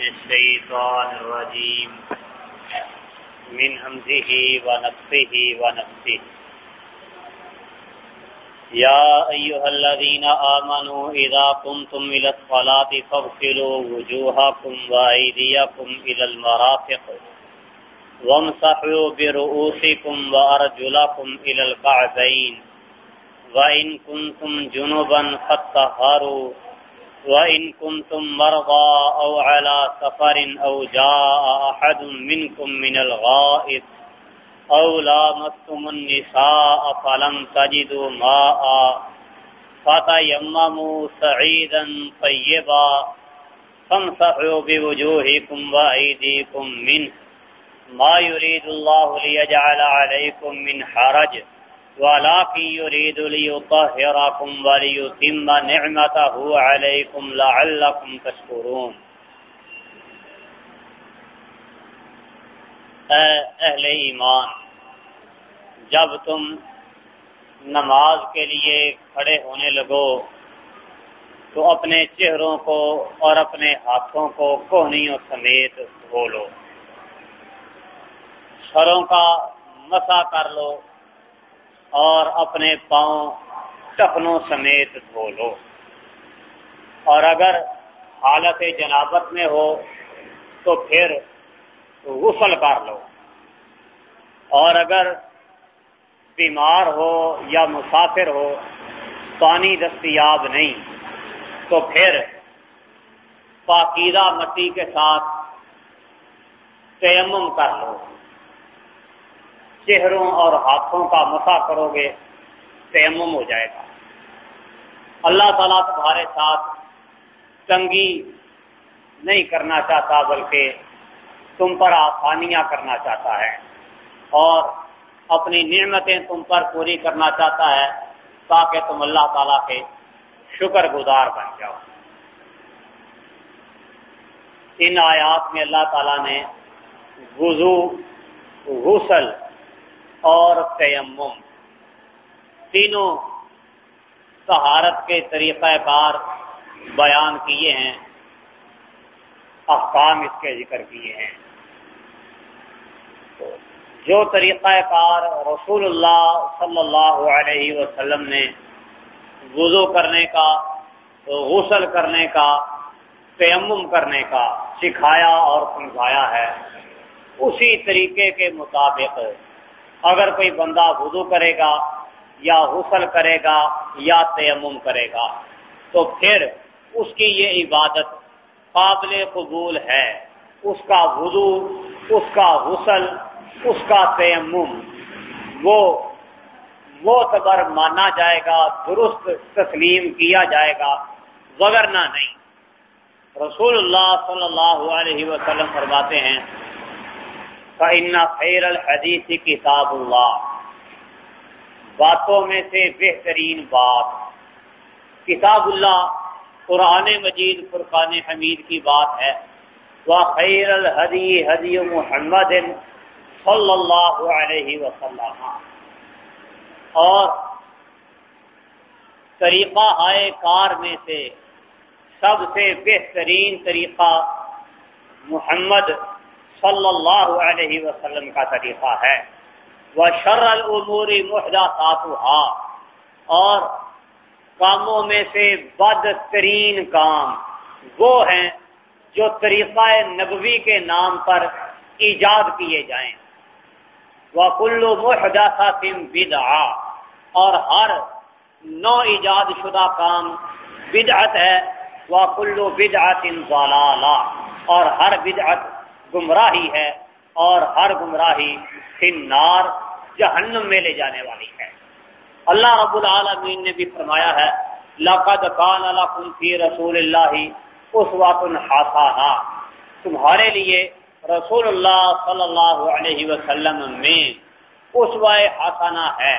من الشيطان الرجيم. من همزه ونفسه ونفسه يا أيها الذين آمنوا إذا قمتم إلى الصلاة فاغسلوا وجوهكم وأيديكم إلى المرافق وامسحوا برؤوسكم وأرجلكم إلى الكعبين. وإن كنتم جنبا فاتطهروا وإن كنتم مرضى أو على سفر أو جاء أحد منكم من الغائط أو لامستم النساء فلم تجدوا ماء فتيمموا سعيدا طيبا فامسحوا بوجوهكم وأيديكم منه ما يريد الله ليجعل عليكم من حرج ولكن يريد ليطهركم وليتم نعمته عليكم لعلكم تشكرون. اے اہل ایمان، جب تم نماز کے لیے کھڑے ہونے لگو، تو اپنے چہروں کو اور اپنے ہاتھوں کو کوہنیوں سمیت دھو لو۔ سروں کا مسا کر لو۔ اور اپنے پاؤں ٹخنوں سمیت دھو لو۔ اور اگر حالت جنابت میں ہو تو پھر غسل کر لو۔ اور اگر بیمار ہو یا مسافر ہو، پانی دستیاب نہیں، تو پھر پاکیزہ مٹی کے ساتھ تیمم کر لو۔ چہروں اور ہاتھوں کا مسا کرو گے، تیمم ہو جائے گا۔ اللہ تعالیٰ تمہارے ساتھ تنگی نہیں کرنا چاہتا، بلکہ تم پر آسانیاں کرنا چاہتا ہے اور اپنی نعمتیں تم پر پوری کرنا چاہتا ہے تاکہ تم اللہ تعالیٰ کے شکر گزار بن جاؤ۔ ان آیات میں اللہ تعالیٰ نے وضو، غسل اور تیمم۔ تینوں سہارت کے طریقہ کار بیان کیے ہیں، احکام اس کے ذکر کیے ہیں۔ جو طریقہ کار رسول اللہ صلی اللہ علیہ وسلم نے وضو کرنے کا، غسل کرنے کا، تیمم کرنے کا سکھایا اور سمجھایا ہے، اسی طریقے کے مطابق اگر کوئی بندہ وضو کرے گا یا غسل کرے گا یا تیمم کرے گا، تو پھر اس کی یہ عبادت قابل قبول ہے۔ اس کا وضو، اس کا غسل، اس کا تیمم، وہ معتبر مانا جائے گا، درست تسلیم کیا جائے گا وگرنہ نہیں۔ رسول اللہ صلی اللہ علیہ وسلم فرماتے ہیں خیر الحدیث کتاب اللہ باتوں میں سے بہترین بات۔ کتاب اللہ قرآن مجید، فرقان حمید کی بات ہے۔ وہ خیر الحدی حدی محمد صلی اللہ علیہ وسلم۔ اور طریقہ ہائے کار میں سے سب سے بہترین طریقہ محمد صلی اللہ علیہ وسلم کا طریقہ ہے۔ وہ شر العموری محدہ اور کاموں میں سے بدترین کام وہ ہیں جو طریقہ نبوی کے نام پر ایجاد کیے جائیں۔ وہ کلو محدہ بدعا اور ہر نو ایجاد شدہ کام بدعت ہے۔ وہ کلو بدعت اور ہر بدعت گمراہی ہے اور ہر گمراہی فنار جہنم میں لے جانے والی ہے۔ اللہ رب العالمین نے بھی فرمایا ہے، لقد کان لکم فی رسول اللہ اس وقت تمہارے لیے رسول اللہ صلی اللہ علیہ وسلم میں اس حسانہ ہے۔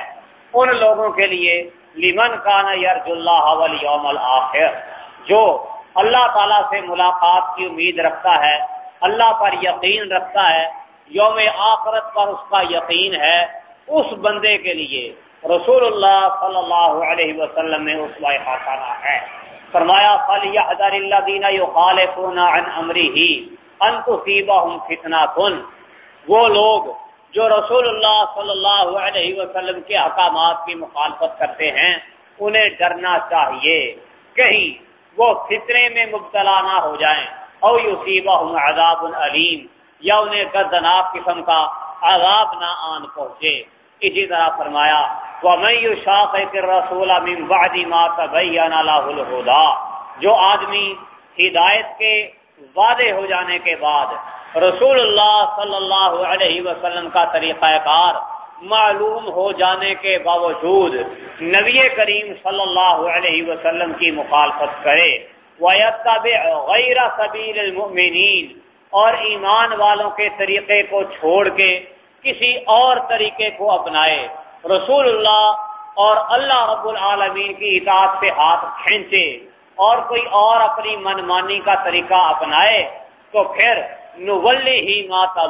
ان لوگوں کے لیے لمن کان یرج اللہ والیوم الاخر جو اللہ تعالی سے ملاقات کی امید رکھتا ہے اللہ پر یقین رکھتا ہے، یوم آخرت پر اس کا یقین ہے اس بندے کے لیے۔ رسول اللہ صلی اللہ علیہ وسلم میں اس حسانہ ہے۔ فرمایا فلی حضر اللہ دینا یو خالفون عن امری ہی کن وہ لوگ جو رسول اللہ صلی اللہ علیہ وسلم کے احکامات کی مخالفت کرتے ہیں، انہیں ڈرنا چاہیے۔ کہیں وہ فطرے میں مبتلا نہ ہو جائیں۔ او یصیبہم عذاب علیم، یا انہیں دردناک قسم کا عذاب نہ آن پہنچے۔ اسی طرح فرمایا رسول جو آدمی ہدایت کے وعدے ہو جانے کے بعد رسول اللہ صلی اللہ علیہ وسلم کا طریقہ کار معلوم ہو جانے کے باوجود نبی کریم صلی اللہ علیہ وسلم کی مخالفت کرے۔ غیر سبیل المؤمنین اور ایمان والوں کے طریقے کو چھوڑ کے کسی اور طریقے کو اپنائے۔ رسول اللہ اور اللہ رب العالمین کی اطاعت سے ہاتھ کھینچے اور کوئی اور اپنی من مانی کا طریقہ اپنائے تو پھر نولی ہی ماتا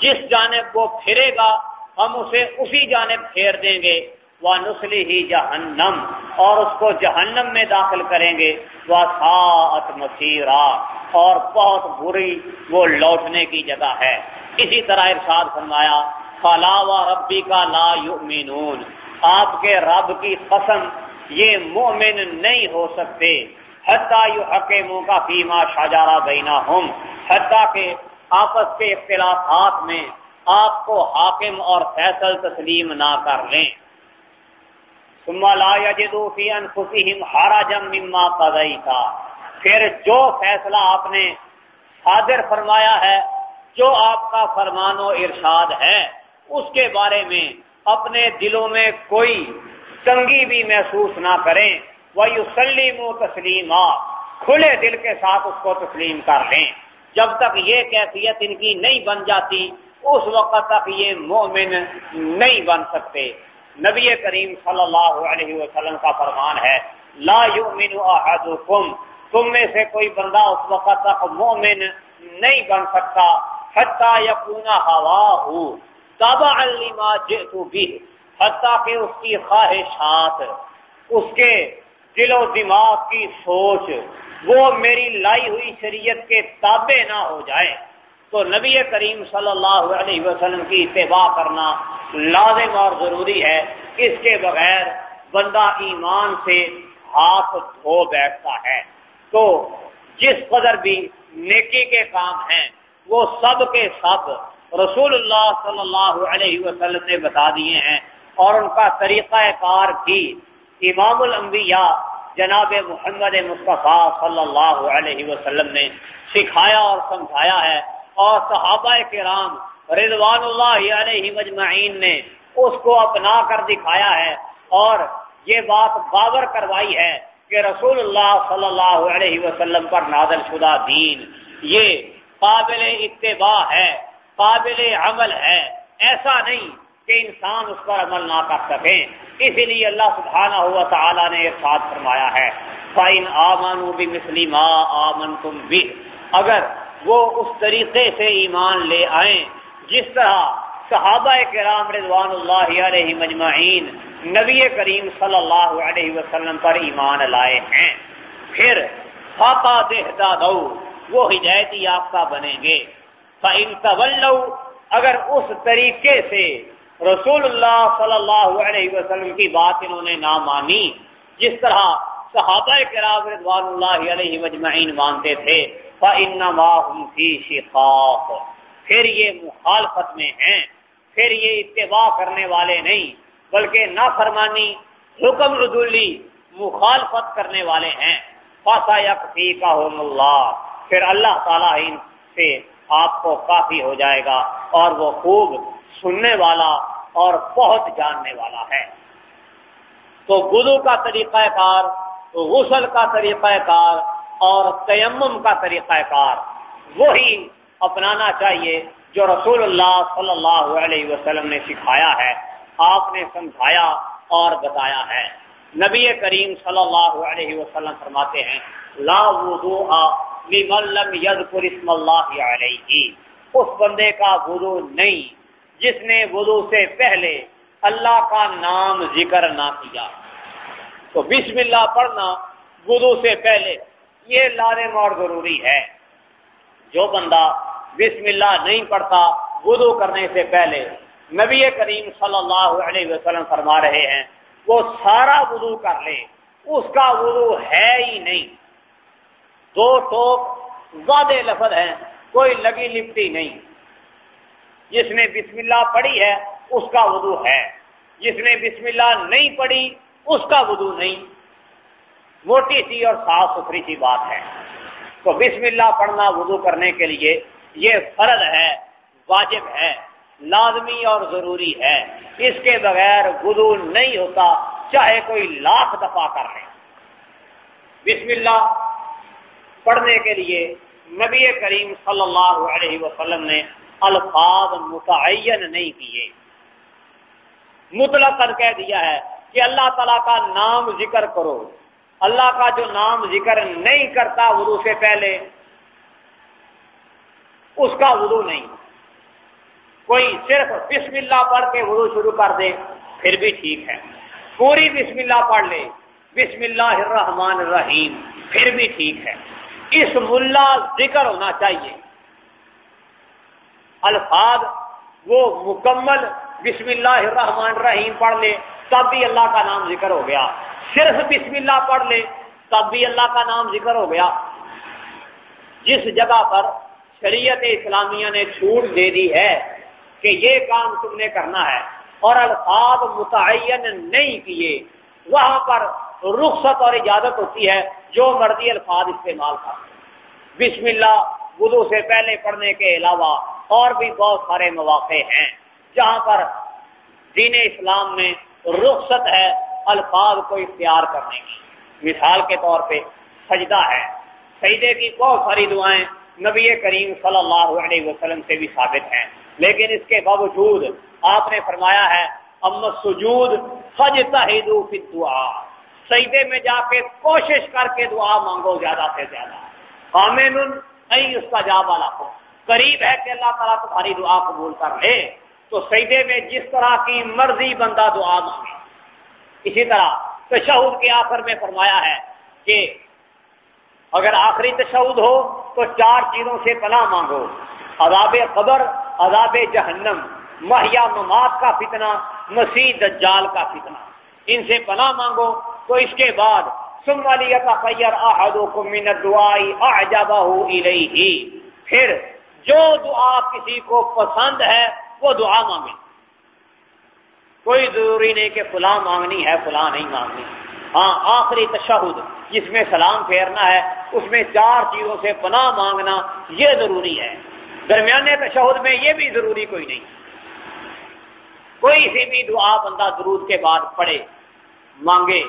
جس جانب وہ پھرے گا، ہم اسے اسی جانب پھیر دیں گے۔ وہ نسلی ہی جہنم اور اس کو جہنم میں داخل کریں گے۔ وہ سات مسیرا اور بہت بری وہ لوٹنے کی جگہ ہے۔ اسی طرح ارشاد فرمایا، فلا و ربی کا لا یؤمنون آپ کے رب کی قسم یہ مومن نہیں ہو سکتے۔ حتیٰ یو حکیموں کا فیما شاجارہ بینا ہوں حتیٰ کہ آپس کے اختلافات میں آپ کو حاکم اور فیصل تسلیم نہ کر لیں۔ ثم لا یجدو فی انفسہم حراجا مما قضیتا۔ پھر جو فیصلہ آپ نے حاضر فرمایا ہے، جو آپ کا فرمان و ارشاد ہے، اس کے بارے میں اپنے دلوں میں کوئی تنگی بھی محسوس نہ کریں۔ وہ سلیم و تسلیم کھلے دل کے ساتھ اس کو تسلیم کر لیں جب تک یہ کیفیت ان کی نہیں بن جاتی، اس وقت تک یہ مومن نہیں بن سکتے۔ نبی کریم صلی اللہ علیہ وسلم کا فرمان ہے، لا یؤمن احدکم، تم میں سے کوئی بندہ اس وقت تک مومن نہیں بن سکتا، حتیٰ یقونا ہوا ہو تابا الما جیتو بھی کہ اس کی خواہشات، اس کے دل و دماغ کی سوچ، وہ میری لائی ہوئی شریعت کے تابع نہ ہو جائے تو نبی کریم صلی اللہ علیہ وسلم کی اتباع کرنا لازم اور ضروری ہے۔ اس کے بغیر بندہ ایمان سے ہاتھ دھو بیٹھتا ہے۔ تو جس قدر بھی نیکی کے کام ہیں، وہ سب کے سب رسول اللہ صلی اللہ علیہ وسلم نے بتا دیے ہیں۔ اور ان کا طریقہ کار بھی امام الانبیاء جناب محمد مصطفیٰ صلی اللہ علیہ وسلم نے سکھایا اور سمجھایا ہے۔ اور صحابہ کرام رضوان اللہ علیہ مجمعین نے اس کو اپنا کر دکھایا ہے اور یہ بات باور کروائی ہے کہ رسول اللہ صلی اللہ علیہ وسلم پر نازل شدہ دین یہ قابل اتباع ہے، قابل عمل ہے۔ ایسا نہیں کہ انسان اس پر عمل نہ کر سکے۔ اسی لیے اللہ سبحانہ ہوا تعالیٰ نے ارشاد فرمایا ہے فائن آمن بھی مسلم آمن تم بھی اگر وہ اس طریقے سے ایمان لے آئیں۔ جس طرح صحابہ کرام رضوان اللہ علیہ مجمعین نبی کریم صلی اللہ علیہ وسلم پر ایمان لائے ہیں۔ پھر فاقا دہتا دو، وہ ہدایت یافتہ بنیں گے۔ اگر اس طریقے سے رسول اللہ صلی اللہ علیہ وسلم کی بات انہوں نے نہ مانی، جس طرح صحابہ کرام رضوان اللہ علیہ مجمعین مانتے تھے پھر یہ مخالفت میں ہیں، پھر یہ اتباع کرنے والے نہیں، بلکہ نہ فرمانی حکم رضولی مخالفت کرنے والے ہیں۔ فاسا یکفی کا اللہ پھر اللہ تعالیٰ سے آپ کو کافی ہو جائے گا اور وہ خوب سننے والا اور بہت جاننے والا ہے۔ تو گدو کا طریقہ کار، غسل کا طریقہ کار اور تیمم کا طریقہ کار۔ وہی اپنانا چاہیے جو رسول اللہ صلی اللہ علیہ وسلم نے سکھایا ہے، آپ نے سمجھایا اور بتایا ہے۔ نبی کریم صلی اللہ علیہ وسلم فرماتے ہیں، لا وضوء لم يذكر اسم اللہ علیہ۔ اس بندے کا وضو نہیں، جس نے وضو سے پہلے اللہ کا نام ذکر نہ کیا۔ تو بسم اللہ پڑھنا وضو سے پہلے۔ یہ لازم اور ضروری ہے۔ جو بندہ بسم اللہ نہیں پڑھتا، وضو کرنے سے پہلے نبی کریم صلی اللہ علیہ وسلم فرما رہے ہیں، وہ سارا وضو کر لے۔ اس کا وضو ہے ہی نہیں۔ دو ٹوک زیادہ لفظ ہیں، کوئی لگی لپٹی نہیں۔ جس نے بسم اللہ پڑھی ہے، اس کا وضو ہے۔ جس نے بسم اللہ نہیں پڑھی، اس کا وضو نہیں۔ موٹی سی اور صاف ستھری سی بات ہے۔ تو بسم اللہ پڑھنا وضو کرنے کے لیے یہ فرض ہے، واجب ہے، لازمی اور ضروری ہے۔ اس کے بغیر وضو نہیں ہوتا، چاہے کوئی لاکھ دفعہ کر لے۔ بسم اللہ پڑھنے کے لیے نبی کریم صلی اللہ علیہ وسلم نے الفاظ متعین نہیں کیے۔ مطلق کہہ دیا ہے کہ اللہ تعالیٰ کا نام ذکر کرو۔ اللہ کا جو نام ذکر نہیں کرتا وضو سے پہلے، اس کا وضو نہیں۔ کوئی صرف بسم اللہ پڑھ کے وضو شروع کر دے، پھر بھی ٹھیک ہے۔ پوری بسم اللہ پڑھ لے، بسم اللہ الرحمن الرحیم، پھر بھی ٹھیک ہے۔ اس ملا ذکر ہونا چاہیے۔ الفاظ وہ مکمل بسم اللہ الرحمن الرحیم پڑھ لے، تب بھی اللہ کا نام ذکر ہو گیا۔ صرف بسم اللہ پڑھ لے، تب بھی اللہ کا نام ذکر ہو گیا۔ جس جگہ پر شریعت اسلامیہ نے چھوٹ دے دی ہے کہ یہ کام تم نے کرنا ہے، اور الفاظ متعین نہیں کیے، وہاں پر رخصت اور اجازت ہوتی ہے جو مرضی الفاظ استعمال کر۔ بسم اللہ وضو سے پہلے پڑھنے کے علاوہ اور بھی بہت سارے مواقع ہیں، جہاں پر دین اسلام میں رخصت ہے الفاظ کو اختیار کرنے کی۔ مثال کے طور پہ سجدہ ہے۔ سجدے کی بہت ساری دعائیں نبی کریم صلی اللہ علیہ وسلم سے بھی ثابت ہیں۔ لیکن اس کے باوجود آپ نے فرمایا ہے امت سجود فج تحید دعا سجدے میں جا کے کوشش کر کے دعا مانگو زیادہ سے زیادہ۔ خامن اس کا جواب والا ہو۔ قریب ہے کہ اللہ تعالیٰ تمہاری دعا قبول کر لے۔ تو سجدے میں جس طرح کی مرضی بندہ دعا مانگے۔ اسی طرح تشہد کے آخر میں فرمایا ہے کہ اگر آخری تشہد ہو تو چار چیزوں سے پناہ مانگو، عذاب قبر، عذاب جہنم مہیا مماد کا فتنہ، مسیح دجال کا فتنہ۔ ان سے پناہ مانگو تو اس کے بعد سم والی خیر آحدو کو منت دعائی آجابہ ہی پھر جو دعا کسی کو پسند ہے، وہ دعا مانگے۔ کوئی ضروری نہیں کہ فلاں مانگنی ہے، فلاں نہیں مانگنی۔ ہاں آخری تشہد، جس میں سلام پھیرنا ہے، اس میں چار چیزوں سے پناہ مانگنا یہ ضروری ہے۔ درمیانے تشہد میں یہ بھی ضروری کوئی نہیں۔ کوئی سی بھی دعا بندہ درود کے بعد پڑھے، مانگے،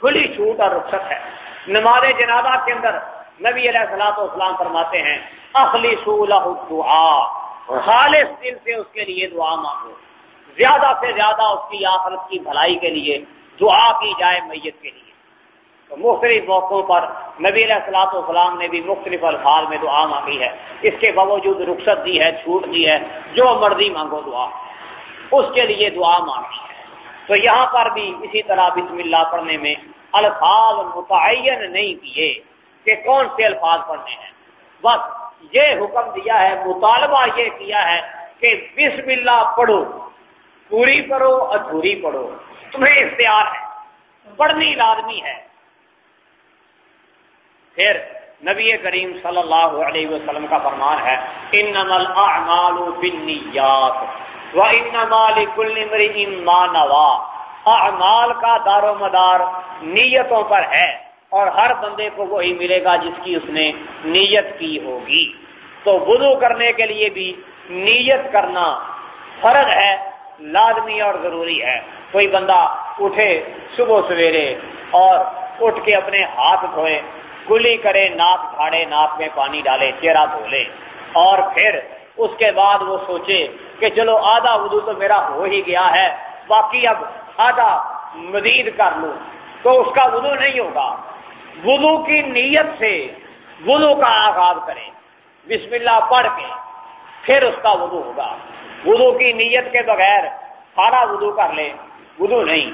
کھلی چھوٹ اور رخصت ہے۔ نماز جنازہ کے اندر نبی علیہ السلاط اسلام فرماتے ہیں اخلی سولہ دعا خالص دل سے اس کے لیے دعا مانگو۔ زیادہ سے زیادہ اس کی آخرت کی بھلائی کے لیے، دعا کی جائے میت کے لیے۔ تو مختلف موقعوں پر نبی علیہ السلاط والسلام نے بھی مختلف الفاظ میں دعا مانگی ہے۔ اس کے باوجود رخصت دی ہے، چھوٹ دی ہے، جو مرضی مانگو دعا۔ اس کے لیے دعا مانگی ہے۔ تو یہاں پر بھی اسی طرح بسم اللہ پڑھنے میں الفاظ متعین نہیں کیے کہ کون سے الفاظ پڑھنے ہیں۔ بس یہ حکم دیا ہے، مطالبہ یہ کیا ہے کہ بسم اللہ پڑھو۔ پوری پڑھو، ادھوری پڑھو۔ تمہیں اختیار ہے۔ پڑھنی لازمی ہے۔ پھر نبی کریم صلی اللہ علیہ وسلم کا فرمان ہے ان نمل بالنیات و ان نمال کل نوا۔ اعمال کا دار و مدار نیتوں پر ہے اور ہر بندے کو وہی ملے گا جس کی اس نے نیت کی ہوگی۔ تو وضو کرنے کے لیے بھی نیت کرنا فرض ہے۔ لازمی اور ضروری ہے۔ کوئی بندہ اٹھے صبح سویرے اور اٹھ کے اپنے ہاتھ دھوئے کلی کرے، ناک جھاڑے ناک میں پانی ڈالے، چہرہ دھو لے۔ اور پھر اس کے بعد وہ سوچے کہ چلو آدھا وضو تو میرا ہو ہی گیا ہے، باقی اب آدھا مزید کر لوں۔ تو اس کا وضو نہیں ہوگا۔ وضو کی نیت سے وضو کا آغاز کرے بسم اللہ پڑھ کے پھر اس کا وضو ہوگا۔ وضو کی نیت کے بغیر سارا وضو کر لے۔ وضو نہیں۔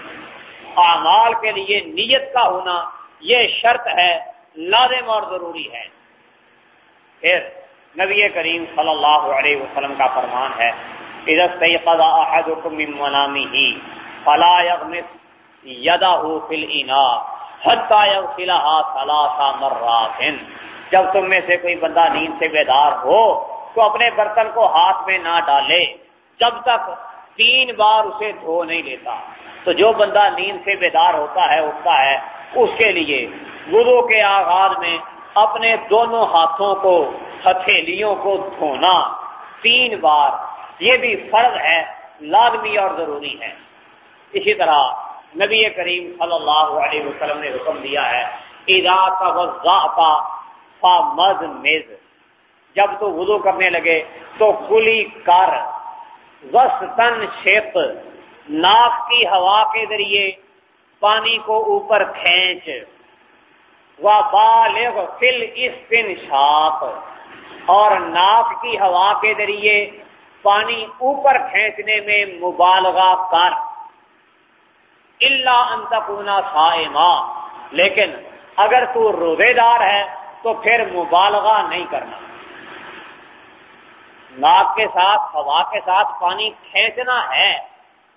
اعمال کے لیے نیت کا ہونا یہ شرط ہے، لازم اور ضروری ہے۔ پھر نبی کریم صلی اللہ علیہ وسلم کا فرمان ہے مرات۔ جب تم میں سے کوئی بندہ نیند سے بیدار ہو تو اپنے برتن کو ہاتھ میں نہ ڈالے۔ جب تک تین بار اسے دھو نہیں لیتا، تو جو بندہ نیند سے بیدار ہوتا ہے، اٹھتا ہے، اس کے لیے وضو کے آغاز میں اپنے دونوں ہاتھوں کو، ہتھیلیوں کو دھونا تین بار، یہ بھی فرض ہے، لازمی اور ضروری ہے۔ اسی طرح نبی کریم صلی اللہ علیہ وسلم نے حکم دیا ہے ادا کا مز میز جب تو وضو کرنے لگے تو کلی کر وسطن شیپ، ناک کی ہوا کے ذریعے پانی کو اوپر کھینچ۔ و بالغ فل اسپن شاپ اور ناک کی ہوا کے ذریعے پانی اوپر کھینچنے میں مبالغہ کر۔ اللہ انتقنا سائما لیکن اگر تو روزے دار ہے تو پھر مبالغہ نہیں کرنا۔ ناک کے ساتھ، ہوا کے ساتھ پانی کھینچنا ہے،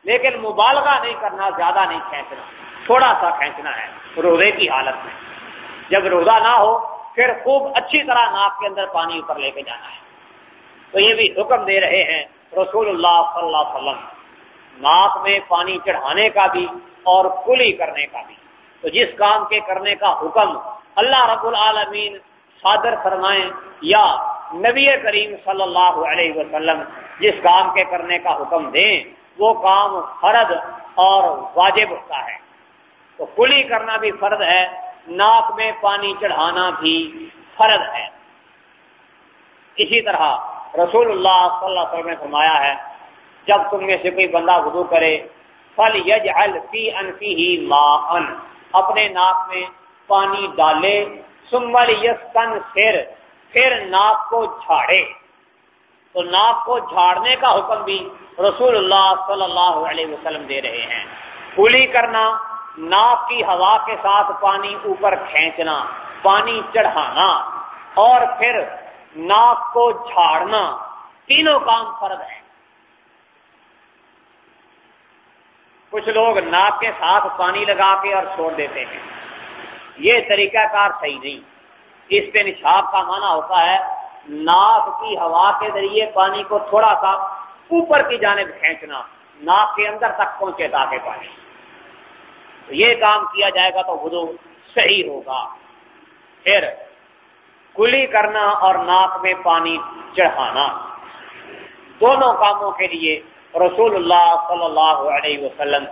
لیکن مبالغہ نہیں کرنا، زیادہ نہیں کھینچنا۔ تھوڑا سا کھینچنا ہے، روزے کی حالت میں۔ جب روزہ نہ ہو، پھر خوب اچھی طرح ناک کے اندر پانی اوپر لے کے جانا ہے۔ تو یہ بھی حکم دے رہے ہیں رسول اللہ صلی اللہ علیہ وسلم۔ ناک میں پانی چڑھانے کا بھی اور کلی کرنے کا بھی۔ تو جس کام کے کرنے کا حکم اللہ رب العالمین صادر فرمائیں، یا نبی کریم صلی اللہ علیہ وسلم جس کام کے کرنے کا حکم دیں، وہ کام فرد اور واجب ہوتا ہے۔ تو کلی کرنا بھی فرد ہے، ناک میں پانی چڑھانا بھی فرد ہے۔ اسی طرح رسول اللہ صلی اللہ علیہ وسلم نے فرمایا ہے، جب تم میں سے کوئی بندہ وضو کرے فل یج الفی انفی ہی ان اپنے ناک میں پانی ڈالے سمل یس کن پھر ناک کو جھاڑے۔ تو ناک کو جھاڑنے کا حکم بھی رسول اللہ صلی اللہ علیہ وسلم دے رہے ہیں۔ پولی کرنا، ناک کی ہوا کے ساتھ پانی اوپر کھینچنا، پانی چڑھانا، اور پھر ناک کو جھاڑنا، تینوں کام فرد ہے کچھ لوگ ناک کے ساتھ پانی لگا کے اور چھوڑ دیتے ہیں۔ یہ طریقہ کار صحیح نہیں۔ اس پہ نشاب کا معنی ہوتا ہے، ناک کی ہوا کے ذریعے پانی کو تھوڑا سا اوپر کی جانب کھینچنا، ناک کے اندر تک پہنچے تاکہ پانی۔ تو یہ کام کیا جائے گا تو وضو صحیح ہوگا۔ پھر کلی کرنا اور ناک میں پانی چڑھانا۔ دونوں کاموں کے لیے رسول اللہ صلی اللہ علیہ وسلم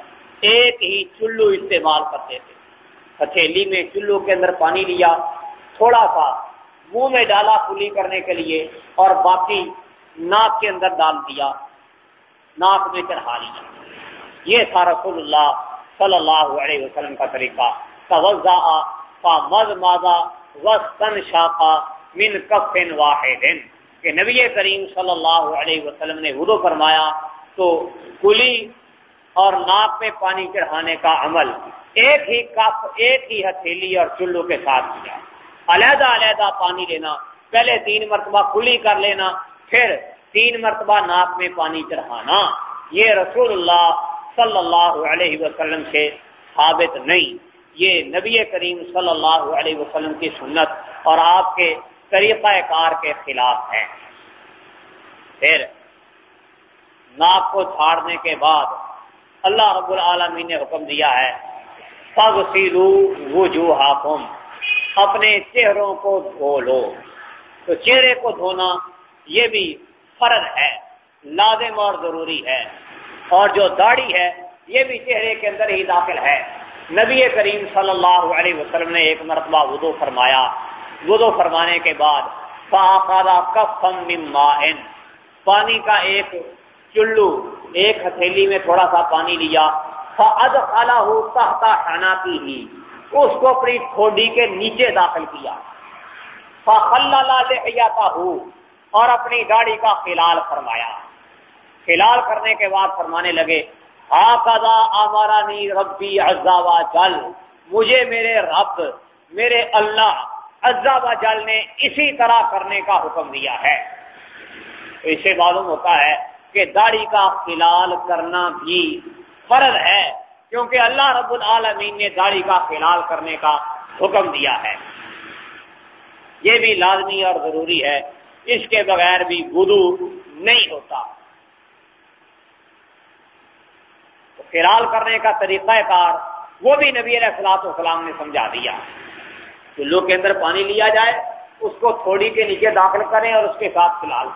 ایک ہی چلو استعمال کرتے تھے۔ ہتھیلی میں چلو کے اندر پانی لیا تھوڑا سا منہ میں ڈالا کلی کرنے کے لیے اور باقی ناک کے اندر ڈال دیا۔ ناک میں چڑھا لیا۔ یہ تھا رسول اللہ صلی اللہ علیہ وسلم کا طریقہ۔ توزہ کا مز مادہ وسطن شاخا من کفن واحد۔ کہ نبی کریم صلی اللہ علیہ وسلم نے وضو فرمایا تو کلی اور ناک میں پانی چڑھانے کا عمل ایک ہی کپ ایک ہی ہتھیلی اور چلو کے ساتھ کیا۔ علیحدہ علیحدہ پانی لینا، پہلے تین مرتبہ کلی کر لینا، پھر تین مرتبہ ناک میں پانی چڑھانا۔ یہ رسول اللہ صلی اللہ علیہ وسلم سے ثابت نہیں۔ یہ نبی کریم صلی اللہ علیہ وسلم کی سنت اور آپ کے طریقہ کار کے خلاف ہے۔ پھر ناک کو چھاڑنے کے بعد اللہ رب العالمین نے حکم دیا ہے سب سیرو وجو اپنے چہروں کو دھو لو۔ تو چہرے کو دھونا یہ بھی فرض ہے، لازم اور ضروری ہے۔ اور جو داڑھی ہے، یہ بھی چہرے کے اندر ہی داخل ہے۔ نبی کریم صلی اللہ علیہ وسلم نے ایک مرتبہ وضو فرمایا۔ وضو فرمانے کے بعد پانی کا ایک چلو، ایک ہتھیلی میں تھوڑا سا پانی لیا۔ خانہ کی ہی اس کو اپنی کھوڈی کے نیچے داخل کیا۔ ہوں اور اپنی گاڑی کا خلال فرمایا۔ خلال کرنے کے بعد فرمانے لگے ہا کدا آمارا نی ربی ازا جل، مجھے میرے رب، میرے اللہ و جل نے اسی طرح کرنے کا حکم دیا ہے۔ اسے معلوم ہوتا ہے کہ داڑھی کا خلال کرنا بھی فرض ہے۔ کیونکہ اللہ رب العالمین نے داڑھی کا خلال کرنے کا حکم دیا ہے۔ یہ بھی لازمی اور ضروری ہے، اس کے بغیر بھی وضو نہیں ہوتا۔ تو خلال کرنے کا طریقہ کار وہ بھی نبی علیہ السلاط والسلام نے سمجھا دیا۔ چلو کے اندر پانی لیا جائے، اس کو تھوڑی کے نیچے داخل کریں اور اس کے ساتھ فلال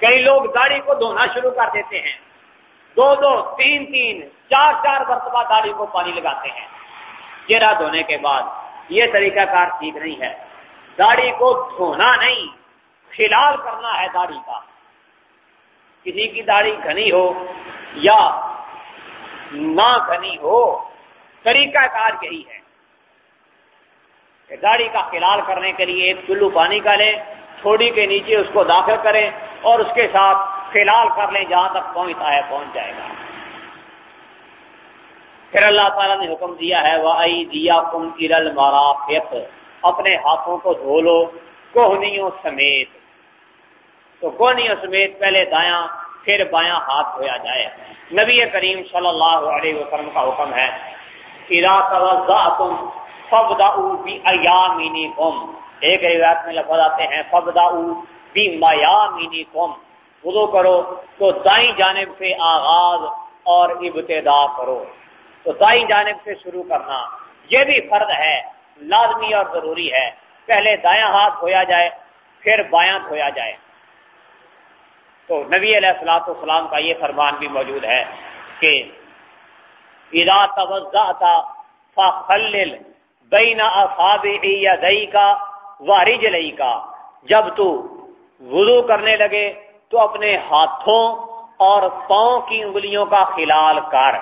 کئی لوگ داڑھی کو دھونا شروع کر دیتے ہیں۔ دو دو، تین تین، چار چار مرتبہ داڑھی کو پانی لگاتے ہیں۔ چہرہ دھونے کے بعد یہ طریقہ کار ٹھیک نہیں ہے۔ داڑھی کو دھونا نہیں فلال کرنا ہے داڑھی کا۔ کسی کی داڑھی گھنی ہو یا نہ گھنی ہو، طریقہ کار یہی ہے۔ داڑھی کا خلال کرنے کے لیے ایک چلو پانی کا لیں تھوڑی کے نیچے اس کو داخل کریں اور اس کے ساتھ خلال کر لیں جہاں تک پہنچتا ہے پہنچ جائے گا۔ پھر اللہ تعالیٰ نے حکم دیا ہے وہ دیا کم ارل مارا اپنے ہاتھوں کو دھو لو، کوہنیوں سمیت۔ تو کوہنیوں سمیت پہلے دایاں، پھر بایاں ہاتھ دھویا جائے۔ نبی کریم صلی اللہ علیہ وسلم کا حکم ہے تم فبدا بھی ایامینی ایک روایت میں لفظ آتے ہیں فبدا بھی میامینی قوم وضو کرو تو دائیں جانب سے آغاز اور ابتدا کرو۔ تو دائیں جانب سے شروع کرنا، یہ بھی فرد ہے، لازمی اور ضروری ہے۔ پہلے دایاں ہاتھ دھویا جائے، پھر بایاں دھویا جائے۔ تو نبی علیہ السلاۃ والسلام کا یہ فرمان بھی موجود ہے کہ ادا توجہ فخلل بین یا دئی کا وارج لئی کا جب تو وضو کرنے لگے تو اپنے ہاتھوں اور پاؤں کی انگلیوں کا خلال کر۔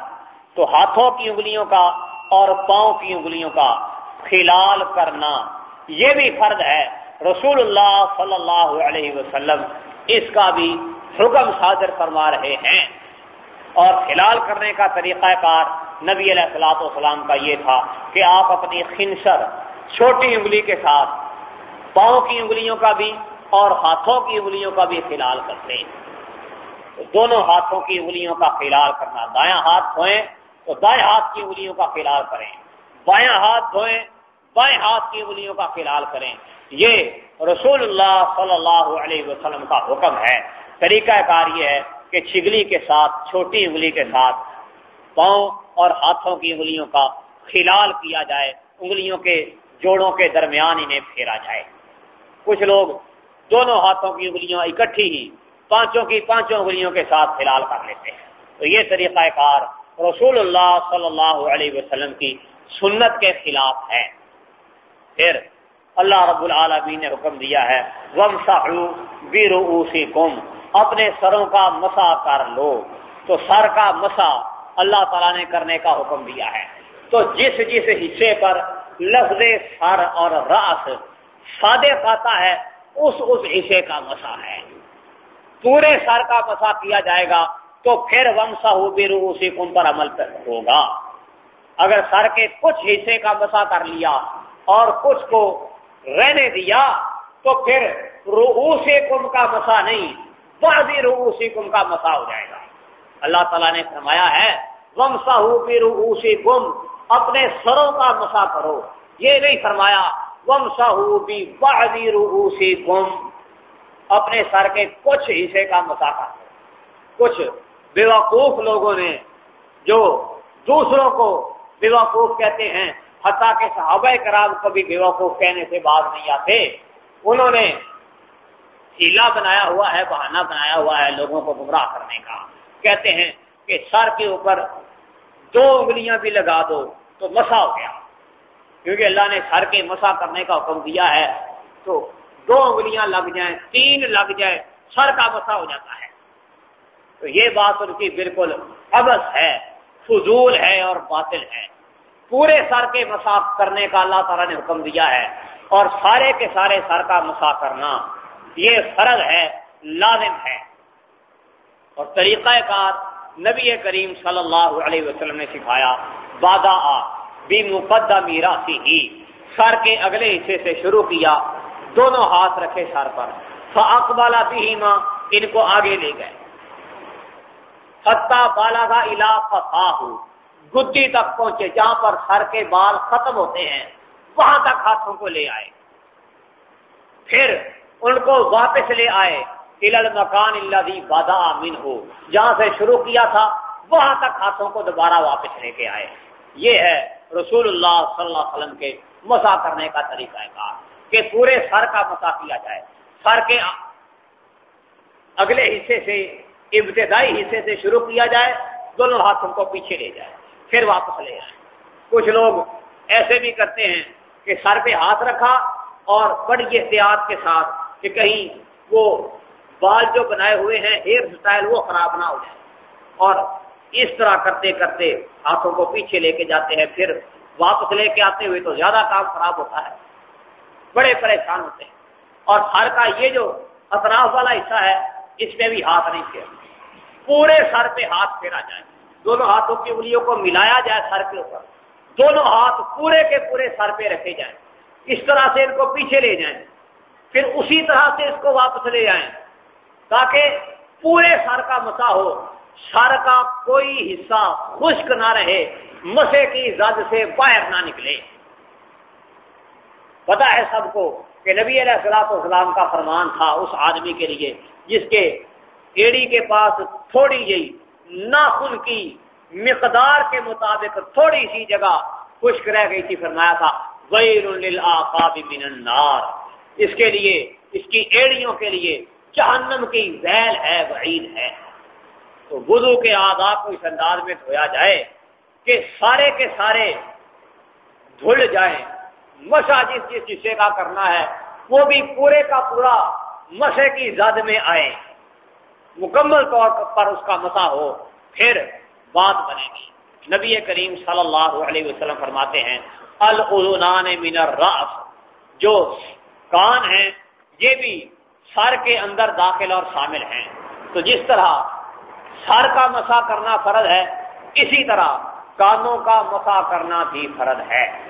تو ہاتھوں کی انگلیوں کا اور پاؤں کی انگلیوں کا خلال کرنا۔ یہ بھی فرض ہے۔ رسول اللہ صلی اللہ علیہ وسلم اس کا بھی حکم صادر فرما رہے ہیں۔ اور خلال کرنے کا طریقہ کار نبی علیہ السلاط والسلام کا یہ تھا کہ آپ اپنی خنسر چھوٹی انگلی کے ساتھ پاؤں کی انگلیوں کا بھی اور ہاتھوں کی انگلیوں کا بھی خلال کرتے ہیں۔ دونوں ہاتھوں کی انگلیوں کا خلال کرنا دایاں ہاتھ دھوئیں تو دائیں ہاتھ کی انگلیوں کا خلال کریں۔ بایاں ہاتھ دھوئیں، بائیں ہاتھ کی انگلیوں کا خلال کریں۔ یہ رسول اللہ صلی اللہ علیہ وسلم کا حکم ہے۔ طریقہ کار یہ ہے کہ چھگلی کے ساتھ، چھوٹی انگلی کے ساتھ پاؤں اور ہاتھوں کی انگلیوں کا خلال کیا جائے، انگلیوں کے جوڑوں کے درمیان انہیں پھیرا جائے۔ کچھ لوگ دونوں ہاتھوں کی انگلیاں اکٹھی ہی، پانچوں کی پانچوں انگلیوں کے ساتھ خلال کر لیتے ہیں۔ تو یہ طریقہ کار رسول اللہ صلی اللہ علیہ وسلم کی سنت کے خلاف ہے۔ پھر اللہ رب العالمین نے حکم دیا ہے وم کم اپنے سروں کا مسا کر لو۔ تو سر کا مسا اللہ تعالیٰ نے کرنے کا حکم دیا ہے۔ تو جس جس حصے پر لفظ سر اور راس سادے آتا ہے اس اس حصے کا مسا ہے۔ پورے سر کا مسا کیا جائے گا تو پھر ومسا ہو بے اسی کن پر عمل ہوگا۔ اگر سر کے کچھ حصے کا مسا کر لیا اور کچھ کو رہنے دیا تو پھر روسی کم کا مسا نہیں بازی روسی کم کا مسا ہو جائے گا۔ اللہ تعالیٰ نے فرمایا ہے وم ساہو پھر اسی گم اپنے سروں کا مسا کرو۔ یہ نہیں فرمایا وم ساہو بھی بادی روسی گم اپنے سر کے کچھ حصے کا مسا کچھ بیوقوف لوگوں نے جو دوسروں کو بیوقوف کہتے ہیں، حتیٰ کہ صحابہ کرام کبھی بیوقوف کہنے سے بعد نہیں آتے۔ انہوں نے ہیلا بنایا ہوا ہے، بہانہ بنایا ہوا ہے لوگوں کو گمراہ کرنے کا۔ کہتے ہیں کہ سر کے اوپر دو انگلیاں بھی لگا دو تو مسا ہو گیا۔ کیونکہ اللہ نے سر کے مسا کرنے کا حکم دیا ہے، تو دو انگلیاں لگ جائیں، تین لگ جائے سر کا مسا ہو جاتا ہے۔ تو یہ بات ان کی بالکل ابس ہے، فضول ہے اور باطل ہے۔ پورے سر کے مسا کرنے کا اللہ تعالیٰ نے حکم دیا ہے اور سارے کے سارے سر کا مسا کرنا، یہ فرض ہے، لازم ہے۔ اور طریقہ کار نبی کریم صلی اللہ علیہ وسلم نے سکھایا، بادا آ۔ بھی مقدہ میرا سی ہی۔ سر کے اگلے حصے سے شروع کیا، دونوں ہاتھ رکھے سر پر۔ فاقبالا بھی ماں ان کو آگے لے گئے۔ حتہ بالا کا علاقہ گدی تک پہنچے، جہاں پر سر کے بال ختم ہوتے ہیں، وہاں تک ہاتھوں کو لے آئے۔ پھر ان کو واپس لے آئے۔ مکان اللہ بادا امین ہو جہاں سے شروع کیا تھا، وہاں تک ہاتھوں کو دوبارہ واپس لے کے آئے۔ یہ ہے رسول اللہ صلی اللہ علیہ وسلم کے مسا کرنے کا طریقہ کار کہ پورے سر کا مسا کیا جائے۔ سر کے اگلے حصے سے، ابتدائی حصے سے شروع کیا جائے، دونوں ہاتھوں کو پیچھے لے جائے، پھر واپس لے آئے۔ کچھ لوگ ایسے بھی کرتے ہیں کہ سر پہ ہاتھ رکھا اور بڑی احتیاط کے ساتھ کہ کہیں وہ بال جو بنائے ہوئے ہیں، ہیئر اسٹائل وہ خراب نہ ہو جائے۔ اور اس طرح کرتے کرتے ہاتھوں کو پیچھے لے کے جاتے ہیں، پھر واپس لے کے آتے ہوئے تو زیادہ کام خراب ہوتا ہے۔ بڑے پریشان ہوتے ہیں۔ اور سر کا یہ جو اطراف والا حصہ ہے، اس پہ بھی ہاتھ نہیں پھیر پورے سر پہ ہاتھ پھیرا جائے۔ دونوں ہاتھوں کی انگلیوں کو ملایا جائے سر کے اوپر۔ دونوں ہاتھ پورے کے پورے سر پہ رکھے جائیں۔ اس طرح سے ان کو پیچھے لے جائیں۔ پھر اسی طرح سے اس کو واپس لے جائیں تاکہ پورے سر کا مسا ہو۔ سر کا کوئی حصہ خشک نہ رہے مسے کی زد سے باہر نہ نکلے۔ پتا ہے سب کو کہ نبی علیہ السلاط اسلام کا فرمان تھا اس آدمی کے لیے، جس کے ایڑی کے پاس تھوڑی جی ناخن کی مقدار کے مطابق تھوڑی سی جگہ خشک رہ گئی تھی، فرمایا تھا من النار۔ اس کے لیے، اس کی ایڑیوں کے لیے جہنم کی ذیل ہے، وعید ہے۔ تو وضو کے آداب کو اس انداز میں دھویا جائے کہ سارے کے سارے دھل جائیں۔ مسا جس جس حصے کا کرنا ہے، وہ بھی پورے کا پورا مسے کی زد میں آئے مکمل طور پر اس کا مسا ہو، پھر بات بنے گی۔ نبی کریم صلی اللہ علیہ وسلم فرماتے ہیں العنان من الراس جو کان ہیں، یہ بھی سر کے اندر داخل اور شامل ہیں۔ تو جس طرح سر کا مسا کرنا فرض ہے، اسی طرح کانوں کا مسا کرنا بھی فرض ہے۔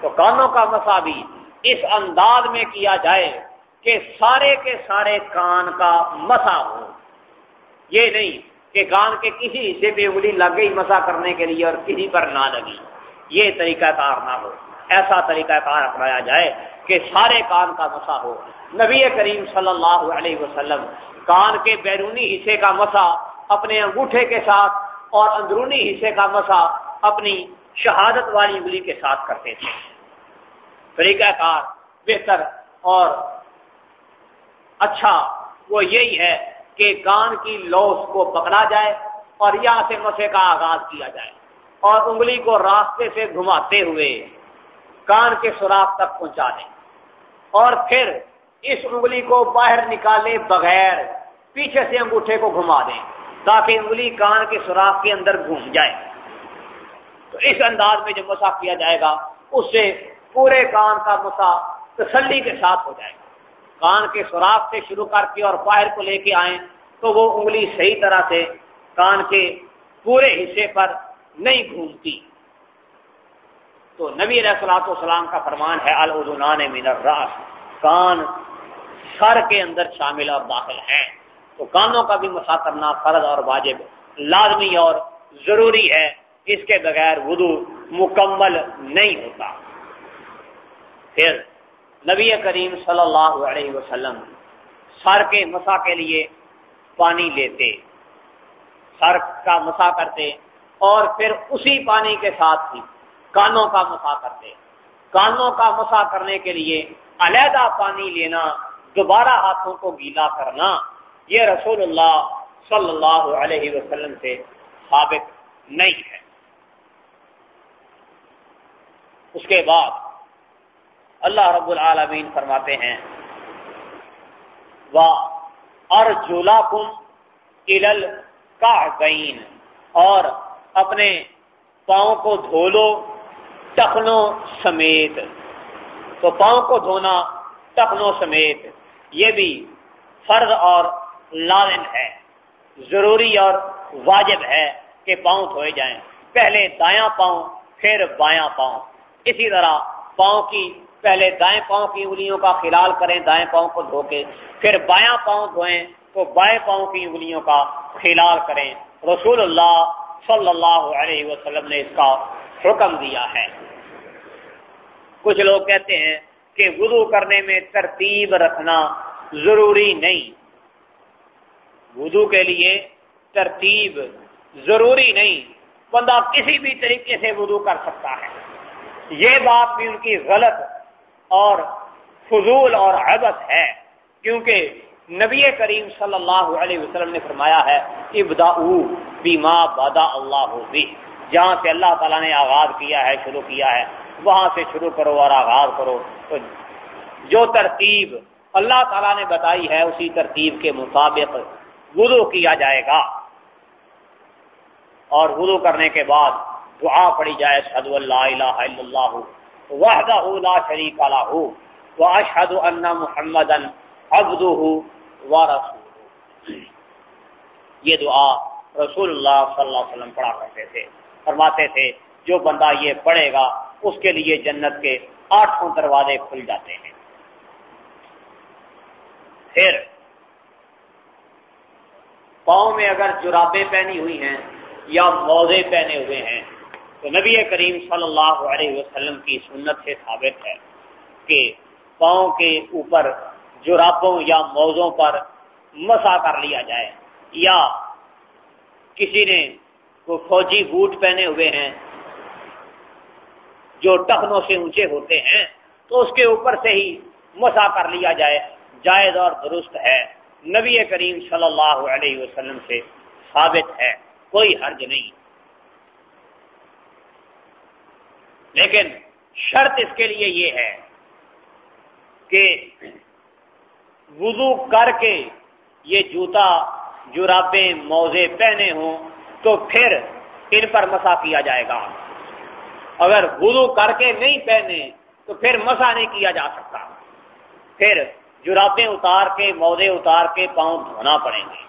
تو کانوں کا مسا بھی اس انداز میں کیا جائے کہ سارے کے سارے کان کا مسا ہو۔ یہ نہیں کہ کان کے کسی حصے پہ انگلی لگ گئی مسا کرنے کے لیے اور کسی پر نہ لگی۔ یہ طریقہ کار نہ ہو۔ ایسا طریقہ کار اپنایا جائے کہ سارے کان کا مسا ہو۔ نبی کریم صلی اللہ علیہ وسلم کان کے بیرونی حصے کا مسا اپنے انگوٹھے کے ساتھ اور اندرونی حصے کا مسا اپنی شہادت والی انگلی کے ساتھ کرتے تھے۔ طریقہ کار بہتر اور اچھا وہ یہی ہے کہ کان کی لوس کو پکڑا جائے اور یہاں سے مسے کا آغاز کیا جائے اور انگلی کو راستے سے گھماتے ہوئے کان کے سوراخ تک پہنچا دیں۔ اور پھر اس انگلی کو باہر نکالے بغیر پیچھے سے انگوٹھے کو گھما دیں۔ تاکہ انگلی کان کے سوراخ کے اندر گھوم جائے۔ تو اس انداز میں جو مسا کیا جائے گا، اس سے پورے کان کا مسا تسلی کے ساتھ ہو جائے۔ گا کان کے سوراخ سے شروع کر کے اور باہر کو لے کے آئیں تو وہ انگلی صحیح طرح سے کان کے پورے حصے پر نہیں گھومتی۔ تو نبی علیہ السلاۃ والسلام کا فرمان ہے العدنان من الراس کان سر کے اندر شامل اور داخل ہیں۔ تو کانوں کا بھی مسا کرنا فرض اور واجب لازمی اور ضروری ہے، اس کے بغیر وضو مکمل نہیں ہوتا۔ پھر نبی کریم صلی اللہ علیہ وسلم سر کے مسا کے لیے پانی لیتے، سر کا مسا کرتے اور پھر اسی پانی کے ساتھ ہی کانوں کا مسا کرتے۔ کانوں کا مسا کرنے کے لیے علیحدہ پانی لینا، دوبارہ ہاتھوں کو گیلا کرنا۔ یہ رسول اللہ صلی اللہ علیہ وسلم سے ثابت نہیں ہے۔ اس کے بعد اللہ رب العالمین فرماتے ہیں اور جولا کم ارل اور اپنے پاؤں کو دھو لو ٹخنوں سمیت۔ تو پاؤں کو دھونا ٹخنوں سمیت، یہ بھی فرض اور لازم ہے، ضروری اور واجب ہے کہ پاؤں دھوئے جائیں۔ پہلے دایاں پاؤں، پھر بایاں پاؤں۔ اسی طرح پاؤں کی، پہلے دائیں پاؤں کی انگلیوں کا خلال کریں، دائیں پاؤں کو دھو کے، پھر بایاں پاؤں دھوئیں تو بائیں پاؤں کی انگلیوں کا خلال کریں۔ رسول اللہ صلی اللہ علیہ وسلم نے اس کا حکم دیا ہے۔ کچھ لوگ کہتے ہیں کہ وضو کرنے میں ترتیب رکھنا ضروری نہیں۔ وضو کے لیے ترتیب ضروری نہیں۔ بندہ کسی بھی طریقے سے وضو کر سکتا ہے۔ یہ بات بھی ان کی غلط اور فضول اور عبت ہے، کیونکہ نبی کریم صلی اللہ علیہ وسلم نے فرمایا ہے ابدا بیما بادا اللہ بھی جہاں سے اللہ تعالیٰ نے آغاز کیا ہے، شروع کیا ہے، وہاں سے شروع کرو اور آغاز کرو۔ تو جو ترتیب اللہ تعالیٰ نے بتائی ہے، اسی ترتیب کے مطابق وضو کیا جائے گا۔ اور وضو کرنے کے بعد دعا پڑی جائے شد اللہ الہ الا اللہ وحدہ لا شریک له واشهد ان محمدا عبده ورسوله یہ دعا رسول اللہ صلی اللہ علیہ وسلم پڑھا کرتے تھے۔ فرماتے تھے، جو بندہ یہ پڑھے گا، اس کے لیے جنت کے آٹھوں دروازے کھل جاتے ہیں۔ پھر پاؤں میں اگر جرابیں پہنی ہوئی ہیں یا موزے پہنے ہوئے ہیں، تو نبی کریم صلی اللہ علیہ وسلم کی سنت سے ثابت ہے کہ پاؤں کے اوپر جرابوں یا موزوں پر مسا کر لیا جائے یا کسی نے وہ فوجی بوٹ پہنے ہوئے ہیں جو ٹخنوں سے اونچے ہوتے ہیں، تو اس کے اوپر سے ہی مسا کر لیا جائے، جائز اور درست ہے۔ نبی کریم صلی اللہ علیہ وسلم سے ثابت ہے، کوئی حرج نہیں۔ لیکن شرط اس کے لیے یہ ہے کہ وضو کر کے یہ جوتا جرابیں موزے پہنے ہوں تو پھر ان پر مسا کیا جائے گا۔ اگر وضو کر کے نہیں پہنے تو پھر مسا نہیں کیا جا سکتا۔ پھر جرابیں اتار کے، مودے اتار کے پاؤں دھونا پڑیں گے۔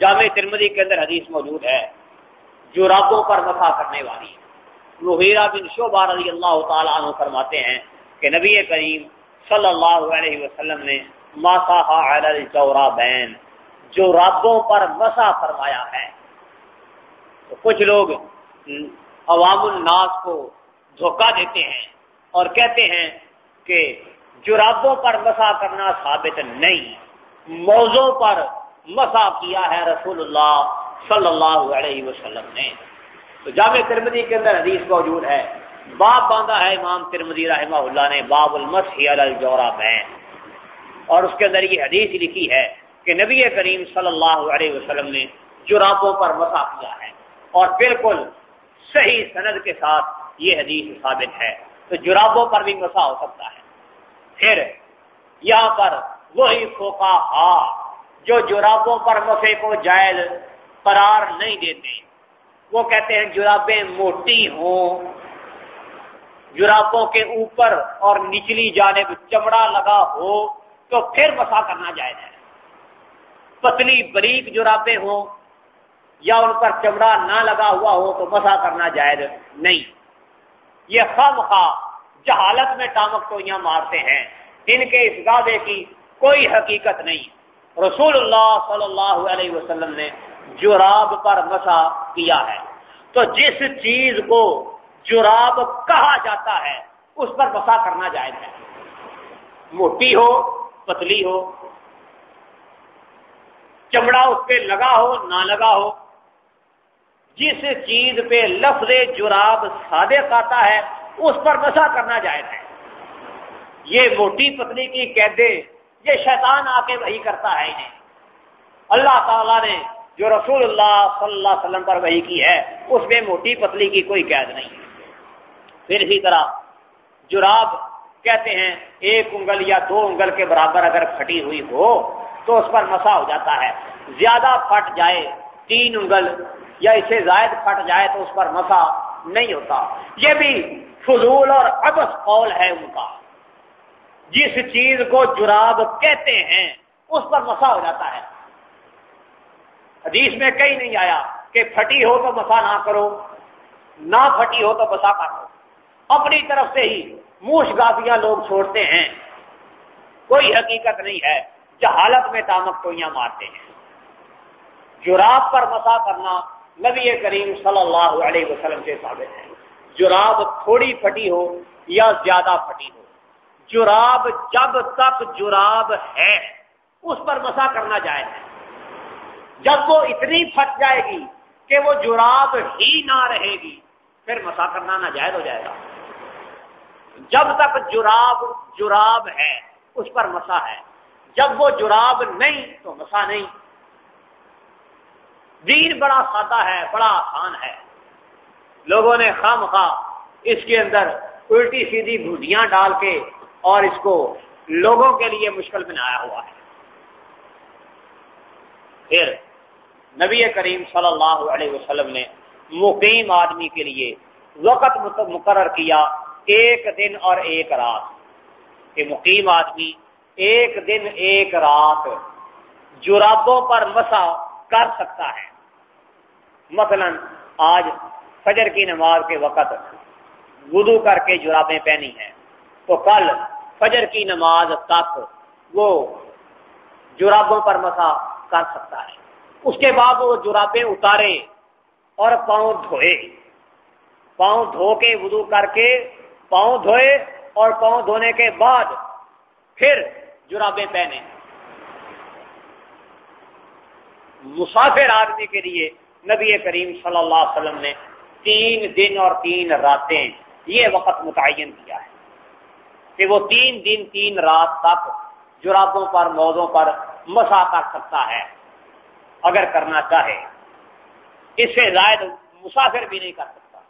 جامع ترمدی کے اندر حدیث موجود ہے جرابوں پر مسا کرنے والی۔ روحیرا بن شوبہ رضی اللہ تعالیٰ عنہ فرماتے ہیں کہ نبی کریم صلی اللہ علیہ وسلم نے ماسا بین، جو رابوں پر مسا فرمایا ہے۔ تو کچھ لوگ عوام الناس کو دھوکہ دیتے ہیں اور کہتے ہیں کہ جرابوں پر مسا کرنا ثابت نہیں، موضوع پر مسا کیا ہے رسول اللہ صلی اللہ علیہ وسلم نے۔ تو جامع ترمدی کے اندر حدیث موجود ہے۔ باب باندھا ہے امام ترمدی رحمہ اللہ نے، باب المسی الجورا بین اور اس کے اندر یہ حدیث لکھی ہے کہ نبی کریم صلی اللہ علیہ وسلم نے جرابوں پر مسا کیا ہے۔ اور بالکل صحیح سند کے ساتھ یہ حدیث ثابت ہے۔ تو جرابوں پر بھی مسا ہو سکتا ہے۔ پھر یہاں پر وہی فوکا جو جرابوں پر مسے کو جائز قرار نہیں دیتے۔ وہ کہتے ہیں جرابیں موٹی ہوں۔ جرابوں کے اوپر اور نچلی جانب چمڑا لگا ہو تو پھر مسا کرنا جائز ہے۔ پتلی بریک جرابیں ہوں یا ان پر چمڑا نہ لگا ہوا ہو تو مسا کرنا جائز نہیں۔ یہ خام خواہ جہالت میں ٹامک تو یہاں مارتے ہیں۔ ان کے اس دعوے کی کوئی حقیقت نہیں۔ رسول اللہ صلی اللہ علیہ وسلم نے جراب پر مسا کیا ہے۔ تو جس چیز کو جراب کہا جاتا ہے، اس پر مسا کرنا جائز ہے۔ موٹی ہو، پتلی ہو، چمڑا اس پہ لگا ہو نہ لگا ہو جس چیز پہ لفظ جراب صادق آتا ہے، اس پر مسا کرنا جائز ہے۔ یہ موٹی پتلی کی قیدے، یہ شیطان آ کے وہی کرتا ہے انہیں۔ اللہ تعالیٰ نے جو رسول اللہ صلی اللہ علیہ وسلم پر وہی کی ہے، اس میں موٹی پتلی کی کوئی قید نہیں ہے۔ پھر اسی طرح جراب کہتے ہیں، ایک انگل یا دو انگل کے برابر اگر پھٹی ہوئی ہو، تو اس پر مسا ہو جاتا ہے۔ زیادہ پھٹ جائے تین انگل یا اسے زائد پھٹ جائے تو اس پر مسا نہیں ہوتا۔ یہ بھی فضول اور ابس قول ہے ان کا۔ جس چیز کو جراب کہتے ہیں، اس پر مسا ہو جاتا ہے۔ حدیث میں کہیں نہیں آیا کہ پھٹی ہو تو مسا نہ کرو، نہ پھٹی ہو تو مسا کرو۔ اپنی طرف سے ہی موش گافیاں لوگ چھوڑتے ہیں۔ کوئی حقیقت نہیں ہے، جہالت میں تامک ٹوئیاں مارتے ہیں۔ جراب پر مسا کرنا نبی کریم صلی اللہ علیہ وسلم سے ثابت ہے جراب تھوڑی پھٹی ہو یا زیادہ پھٹی ہو۔ جراب جب تک جراب ہے، اس پر مسا کرنا جائز ہے۔ جب وہ اتنی پھٹ جائے گی کہ وہ جراب ہی نہ رہے گی، پھر مسا کرنا ناجائز ہو جائے گا۔ جب تک جراب جراب ہے، اس پر مسا ہے۔ جب وہ جراب نہیں تو مسا نہیں۔ دین بڑا سادہ ہے، بڑا آسان ہے۔ لوگوں نے خام خواہ اس کے اندر الٹی سیدھی بھوٹیاں ڈال کے اور اس کو لوگوں کے لیے مشکل بنایا ہوا ہے۔ پھر نبی کریم صلی اللہ علیہ وسلم نے مقیم آدمی کے لیے وقت مقرر کیا ایک دن اور ایک رات۔ کہ مقیم آدمی ایک دن، ایک رات جرابوں پر مسا کر سکتا ہے۔ مثلا آج فجر کی نماز کے وقت وضو کر کے جرابیں پہنی ہیں، تو کل فجر کی نماز تک وہ جرابوں پر مسا کر سکتا ہے۔ اس کے بعد وہ جرابیں اتارے اور پاؤں دھوئے۔ پاؤں دھو کے وضو کر کے پاؤں دھوئے اور پاؤں دھونے کے بعد پھر جرابیں پہنے۔ مسافر آدمی کے لیے نبی کریم صلی اللہ علیہ وسلم نے تین دن اور تین راتیں یہ وقت متعین کیا ہے کہ وہ تین دن تین رات تک جرابوں پر، موزوں پر مسا کر سکتا ہے۔ اگر کرنا چاہے، اس سے زائد مسافر بھی نہیں کر سکتا۔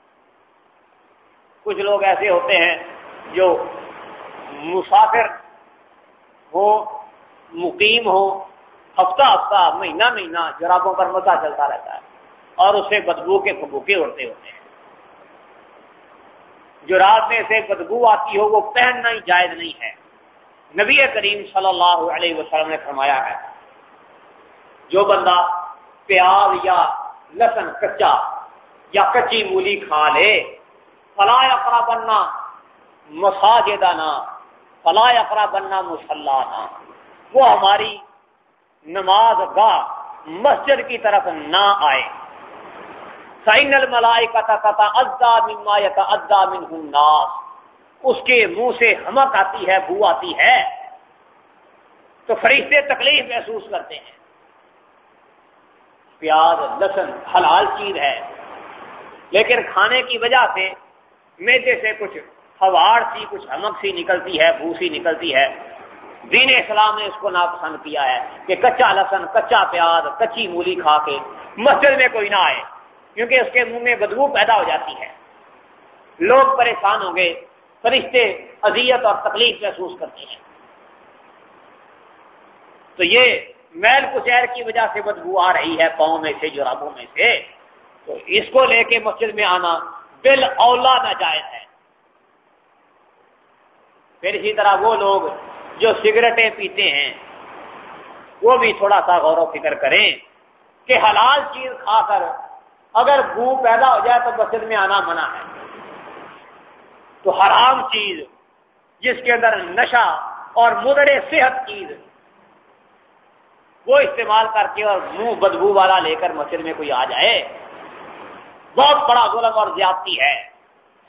کچھ لوگ ایسے ہوتے ہیں جو مسافر ہو مقیم ہو ہفتہ ہفتہ، مہینہ مہینہ جرابوں پر مسا چلتا رہتا ہے۔ اور اسے بدبو کے پھبوکے اڑتے ہوتے ہیں۔ جو رات میں سے بدبو آتی ہو وہ پہننا ہی جائز نہیں ہے۔ نبی کریم صلی اللہ علیہ وسلم نے فرمایا ہے، جو بندہ پیاز یا لسن، کچا یا کچی مولی کھا لے، فلا اقرا بننا مساجدہ فلا اقرا بننا مسلح وہ ہماری نماز گاہ مسجد کی طرف نہ آئے۔ سائن الملائی کا تھا ادا مما یا ادا من الناس اس کے منہ سے ہمک آتی ہے، بو آتی ہے۔ تو فرشتے تکلیف محسوس کرتے ہیں۔ پیاز لسن حلال چیز ہے۔ لیکن کھانے کی وجہ سے میدے سے کچھ فواڑ سی، کچھ ہمک سی نکلتی ہے، بو سی نکلتی ہے۔ دین اسلام نے اس کو ناپسند کیا ہے کہ کچا لسن کچا پیاز، کچی مولی کھا کے مسجد میں کوئی نہ آئے۔ کیونکہ اس کے منہ میں بدبو پیدا ہو جاتی ہے۔ لوگ پریشان ہوں گے، فرشتے اذیت اور تکلیف محسوس کرتے ہیں۔ تو یہ میل کچیر کی وجہ سے بدبو آ رہی ہے پاؤں میں سے، جرابوں میں سے۔ تو اس کو لے کے مسجد میں آنا بل اولا ناجائز ہے۔ پھر اسی طرح وہ لوگ جو سگریٹیں پیتے ہیں، وہ بھی تھوڑا سا غور و فکر کریں کہ حلال چیز کھا کر اگر بھو پیدا ہو جائے تو مسجد میں آنا منع ہے۔ تو حرام چیز، جس کے اندر نشہ اور مدڑے صحت چیز، وہ استعمال کر کے اور منہ بدبو والا لے کر مسجد میں کوئی آ جائے۔ بہت بڑا ظلم اور زیادتی ہے۔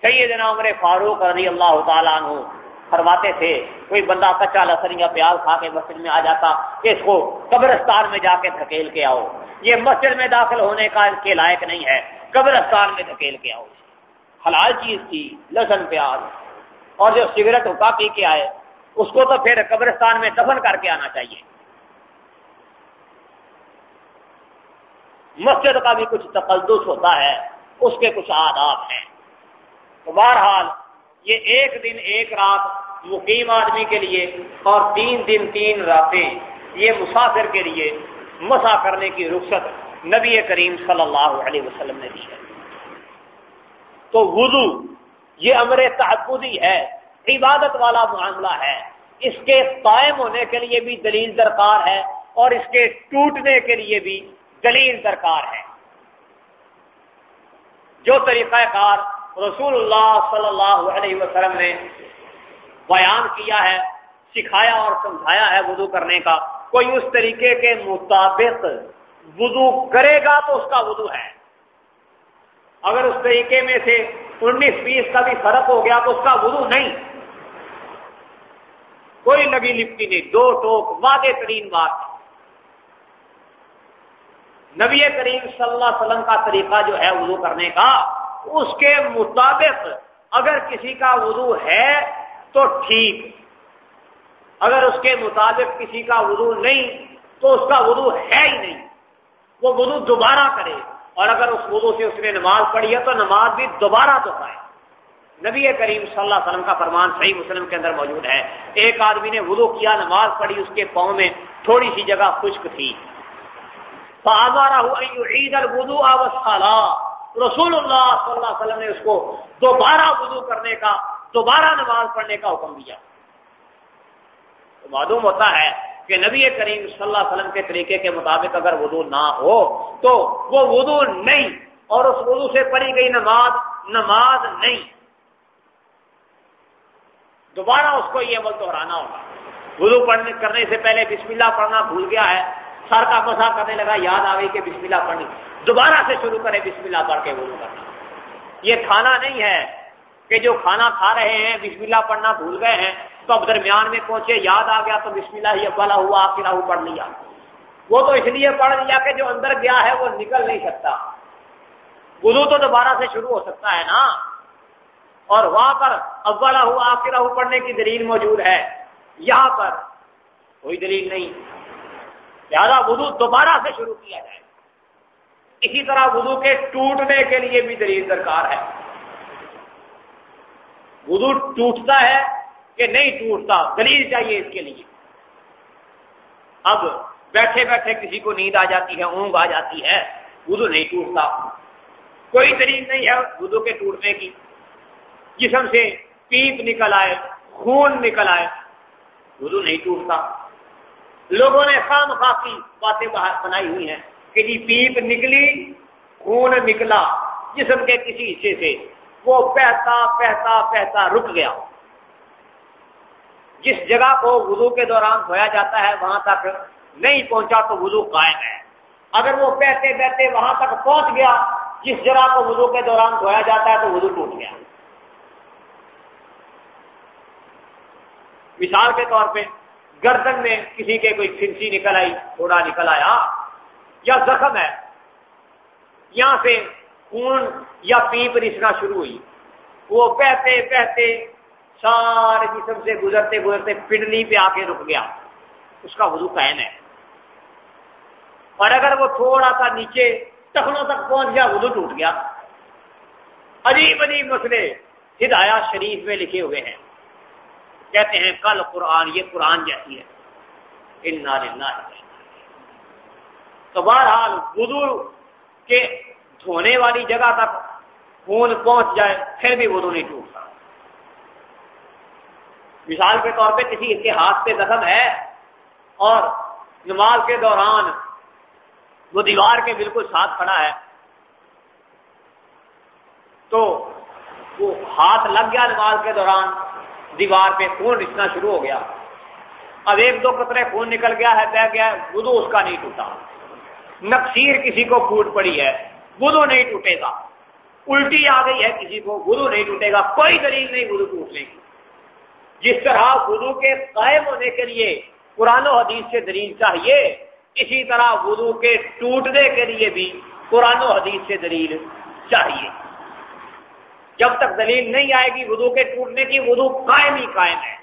سیدنا عمر فاروق رضی اللہ تعالیٰ عنہ فرماتے تھے، کوئی بندہ کچا لسن پیاز کھا کے مسجد میں آ جاتا، اس کو قبرستان میں جا کے دھکیل کے آؤ۔ یہ مسجد میں داخل ہونے کا اس کے لائق نہیں ہے، قبرستان میں دھکیل کے آؤ۔ حلال چیز تھی، لسن پیاز اور جو سگریٹ ہوتا پی کے آئے، اس کو تو پھر قبرستان میں دفن کر کے آنا چاہیے۔ مسجد کا بھی کچھ تقدس ہوتا ہے، اس کے کچھ آداب ہیں۔ تو بہرحال یہ ایک دن ایک رات مقیم آدمی کے لیے اور تین دن تین راتیں، یہ مسافر کے لیے مسا کرنے کی رخصت نبی کریم صلی اللہ علیہ وسلم نے دی ہے۔ تو وضو، یہ امر تحفظی ہے، عبادت والا معاملہ ہے۔ اس کے قائم ہونے کے لیے بھی دلیل درکار ہے اور اس کے ٹوٹنے کے لیے بھی دلیل درکار ہے۔ جو طریقہ کار رسول اللہ صلی اللہ علیہ وسلم نے بیان کیا ہے، سکھایا اور سمجھایا ہے وضو کرنے کا۔ کوئی اس طریقے کے مطابق وضو کرے گا تو اس کا وضو ہے۔ اگر اس طریقے میں سے انیس بیس کا بھی فرق ہو گیا تو اس کا وضو نہیں۔ کوئی لگی لپٹی نہیں، دو ٹوک واضح ترین بات۔ نبی کریم صلی اللہ علیہ وسلم کا طریقہ جو ہے وضو کرنے کا اس کے مطابق اگر کسی کا وضو ہے تو ٹھیک۔ اگر اس کے مطابق کسی کا وضو نہیں تو اس کا وضو ہے ہی نہیں۔ وہ وضو دوبارہ کرے۔ اور اگر اس وضو سے اس نے نماز پڑھی ہے تو نماز بھی دوبارہ دہرائے نبی کریم صلی اللہ علیہ وسلم کا فرمان صحیح مسلم کے اندر موجود ہے۔ ایک آدمی نے وضو کیا، نماز پڑھی، اس کے پاؤں میں تھوڑی سی جگہ خشک تھی۔ عید الدو رسول اللہ صلی اللہ علیہ وسلم نے اس کو دوبارہ وضو کرنے کا، دوبارہ نماز پڑھنے کا حکم دیا۔ تو معلوم ہوتا ہے کہ نبی کریم صلی اللہ علیہ وسلم کے طریقے کے مطابق اگر وضو نہ ہو، تو وہ وضو نہیں، اور اس وضو سے پڑھی گئی نماز نماز نہیں۔ دوبارہ اس کو یہ عمل دہرانا ہوگا۔ وضو پڑھنے، کرنے سے پہلے بسم اللہ پڑھنا بھول گیا ہے، سر کا مسا کرنے لگا، یاد آ گئی کہ بسم اللہ پڑھنی۔ دوبارہ سے شروع کرے، بسم اللہ پڑھ کے وضو کرنا یہ کھانا نہیں ہے کہ جو کھانا کھا رہے ہیں، بسم اللہ پڑھنا بھول گئے ہیں، تو اب درمیان میں پہنچے، یاد آ گیا، تو بسم اللہ ہی ابلا ہوا آخرا ہو پڑھ لیا۔ وہ تو اس لیے پڑھ لیا کہ جو اندر گیا ہے، وہ نکل نہیں سکتا۔ وضو تو دوبارہ سے شروع ہو سکتا ہے نا۔ اور وہاں پر ابلا ہوا آخرا ہو پڑھنے کی دلیل موجود ہے۔ یہاں پر کوئی دلیل نہیں۔ لہذا وضو دوبارہ سے شروع کیا جائے۔ اسی طرح وضو کے ٹوٹنے کے لیے بھی دلیل درکار ہے۔ وضو ٹوٹتا ہے کہ نہیں ٹوٹتا؟ دلیل چاہیے اس کے لیے۔ اب بیٹھے بیٹھے کسی کو نیند آ جاتی ہے، اونگ آ جاتی ہے، وضو نہیں ٹوٹتا۔ کوئی دلیل نہیں ہے وضو کے ٹوٹنے کی۔ جسم سے پیپ نکل آئے، خون نکل آئے، وضو نہیں ٹوٹتا۔ لوگوں نے خام خاصی باتیں باہر بنائی ہوئی ہیں۔ کہ جی پیپ نکلی، خون نکلا، جسم کے کسی حصے سے، وہ بہتا بہتا بہتا رک گیا۔ جس جگہ کو وضو کے دوران دھویا جاتا ہے، وہاں تک نہیں پہنچا تو وضو قائم ہے۔ اگر وہ بہتے بہتے وہاں تک پہنچ گیا، جس جگہ کو وضو کے دوران دھویا جاتا ہے تو وضو ٹوٹ گیا۔ مثال کے طور پہ، گردن میں کسی کے کوئی کھنسی نکل آئی تھوڑا نکل آیا یا زخم ہے یہاں سے خون یا پیپ رسنا شروع ہوئی۔ وہ بہتے بہتے سارے جسم سے گزرتے گزرتے پنڈلی پہ آ کے رک گیا۔ اس کا وضو قائم ہے۔ اور اگر وہ تھوڑا سا نیچے ٹخنوں تک پہنچ گیا، وضو ٹوٹ گیا۔ عجیب عجیب مسئلے ہدایات شریف میں لکھے ہوئے ہیں۔ کہتے ہیں، کل قرآن، یہ قرآن جیسی ہے۔ تو بہرحال وضو کے دھونے والی جگہ تک خون پہنچ جائے، پھر بھی وضو نہیں ٹوٹتا۔ مثال کے طور پہ کسی کے ہاتھ پہ زخم ہے اور نماز کے دوران وہ دیوار کے بالکل ساتھ کھڑا ہے، تو وہ ہاتھ لگ گیا نماز کے دوران، دیوار پہ خون رچنا شروع ہو گیا۔ اب ایک دو قطرے خون نکل گیا ہے، بہ گیا، وضو اس کا نہیں ٹوٹا۔ نقصیر کسی کو پھوٹ پڑی ہے وضو نہیں ٹوٹے گا۔ الٹی آ گئی ہے کسی کو وضو نہیں ٹوٹے گا۔ کوئی دلیل نہیں وضو ٹوٹنے کی۔ جس طرح وضو کے قائم ہونے کے لیے قرآن و حدیث سے دلیل چاہیے، اسی طرح وضو کے ٹوٹنے کے لیے بھی قرآن و حدیث سے دلیل چاہیے۔ جب تک دلیل نہیں آئے گی وضو کے ٹوٹنے کی وضو قائم ہی قائم ہے۔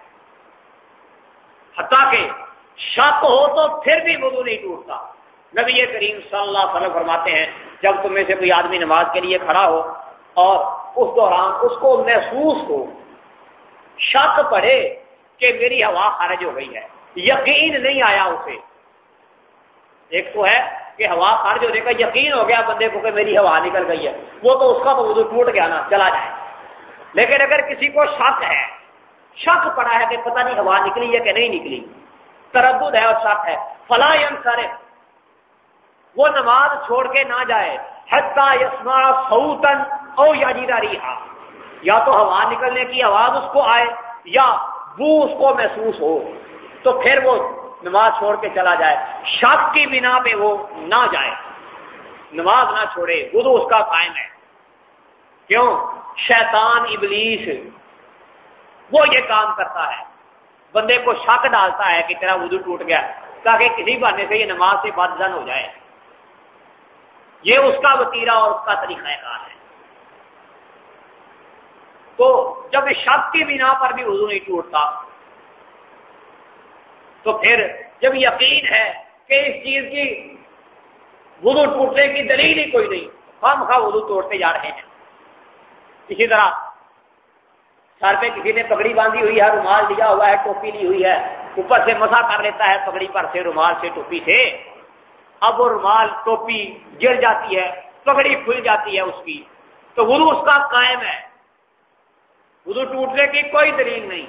حتیٰ کہ شک ہو تو پھر بھی وضو نہیں ٹوٹتا۔ نبی کریم صلی اللہ علیہ وسلم فرماتے ہیں، جب تم میں سے کوئی آدمی نماز کے لیے کھڑا ہو اور اس دوران اس کو محسوس ہو، شک پڑے کہ میری ہوا خارج ہو گئی ہے، یقین نہیں آیا اسے۔ ایک تو ہے کہ ہوا خارج ہونے کا یقین ہو گیا بندے کو کہ میری ہوا نکل گئی ہے، وہ تو اس کا تو وضو ٹوٹ گیا نا، چلا جائے۔ لیکن اگر کسی کو شک ہے، شک پڑا ہے کہ پتہ نہیں ہوا نکلی ہے کہ نہیں نکلی۔ تردد ہے اور شک ہے۔ فلاں سارے وہ نماز چھوڑ کے نہ جائے۔ حتیٰ یسما سعودن او یا جیتا رہا یا تو ہوا نکلنے کی آواز اس کو آئے یا وہ اس کو محسوس ہو۔ تو پھر وہ نماز چھوڑ کے چلا جائے۔ شک کی بنا پہ وہ نہ جائے۔ نماز نہ چھوڑے، وضو اس کا قائم ہے۔ کیوں؟ شیطان، ابلیس، وہ یہ کام کرتا ہے۔ بندے کو شک ڈالتا ہے کہ تیرا وضو ٹوٹ گیا، تاکہ کسی بہانے سے یہ نماز سے بد زن ہو جائے۔ یہ اس کا وتیرا اور اس کا طریقہ کار ہے۔ تو جب شک کی بنا پر بھی وضو نہیں ٹوٹتا تو پھر جب یقین ہے کہ اس چیز کی وضو ٹوٹنے کی دلیل ہی کوئی نہیں ہم خواہ وضو توڑتے جا رہے ہیں۔ اسی طرح سر پہ کسی نے پگڑی باندھی ہوئی ہے، رومال لیا ہوا ہے، ٹوپی لی ہوئی ہے، اوپر سے مسا کر لیتا ہے، پگڑی پر سے رومال سے ٹوپی سے۔ اب وہ رومال ٹوپی گر جاتی ہے پگڑی کھل جاتی ہے اس کی۔ تو وضو اس کا قائم ہے۔ وضو ٹوٹنے کی کوئی دلیل نہیں۔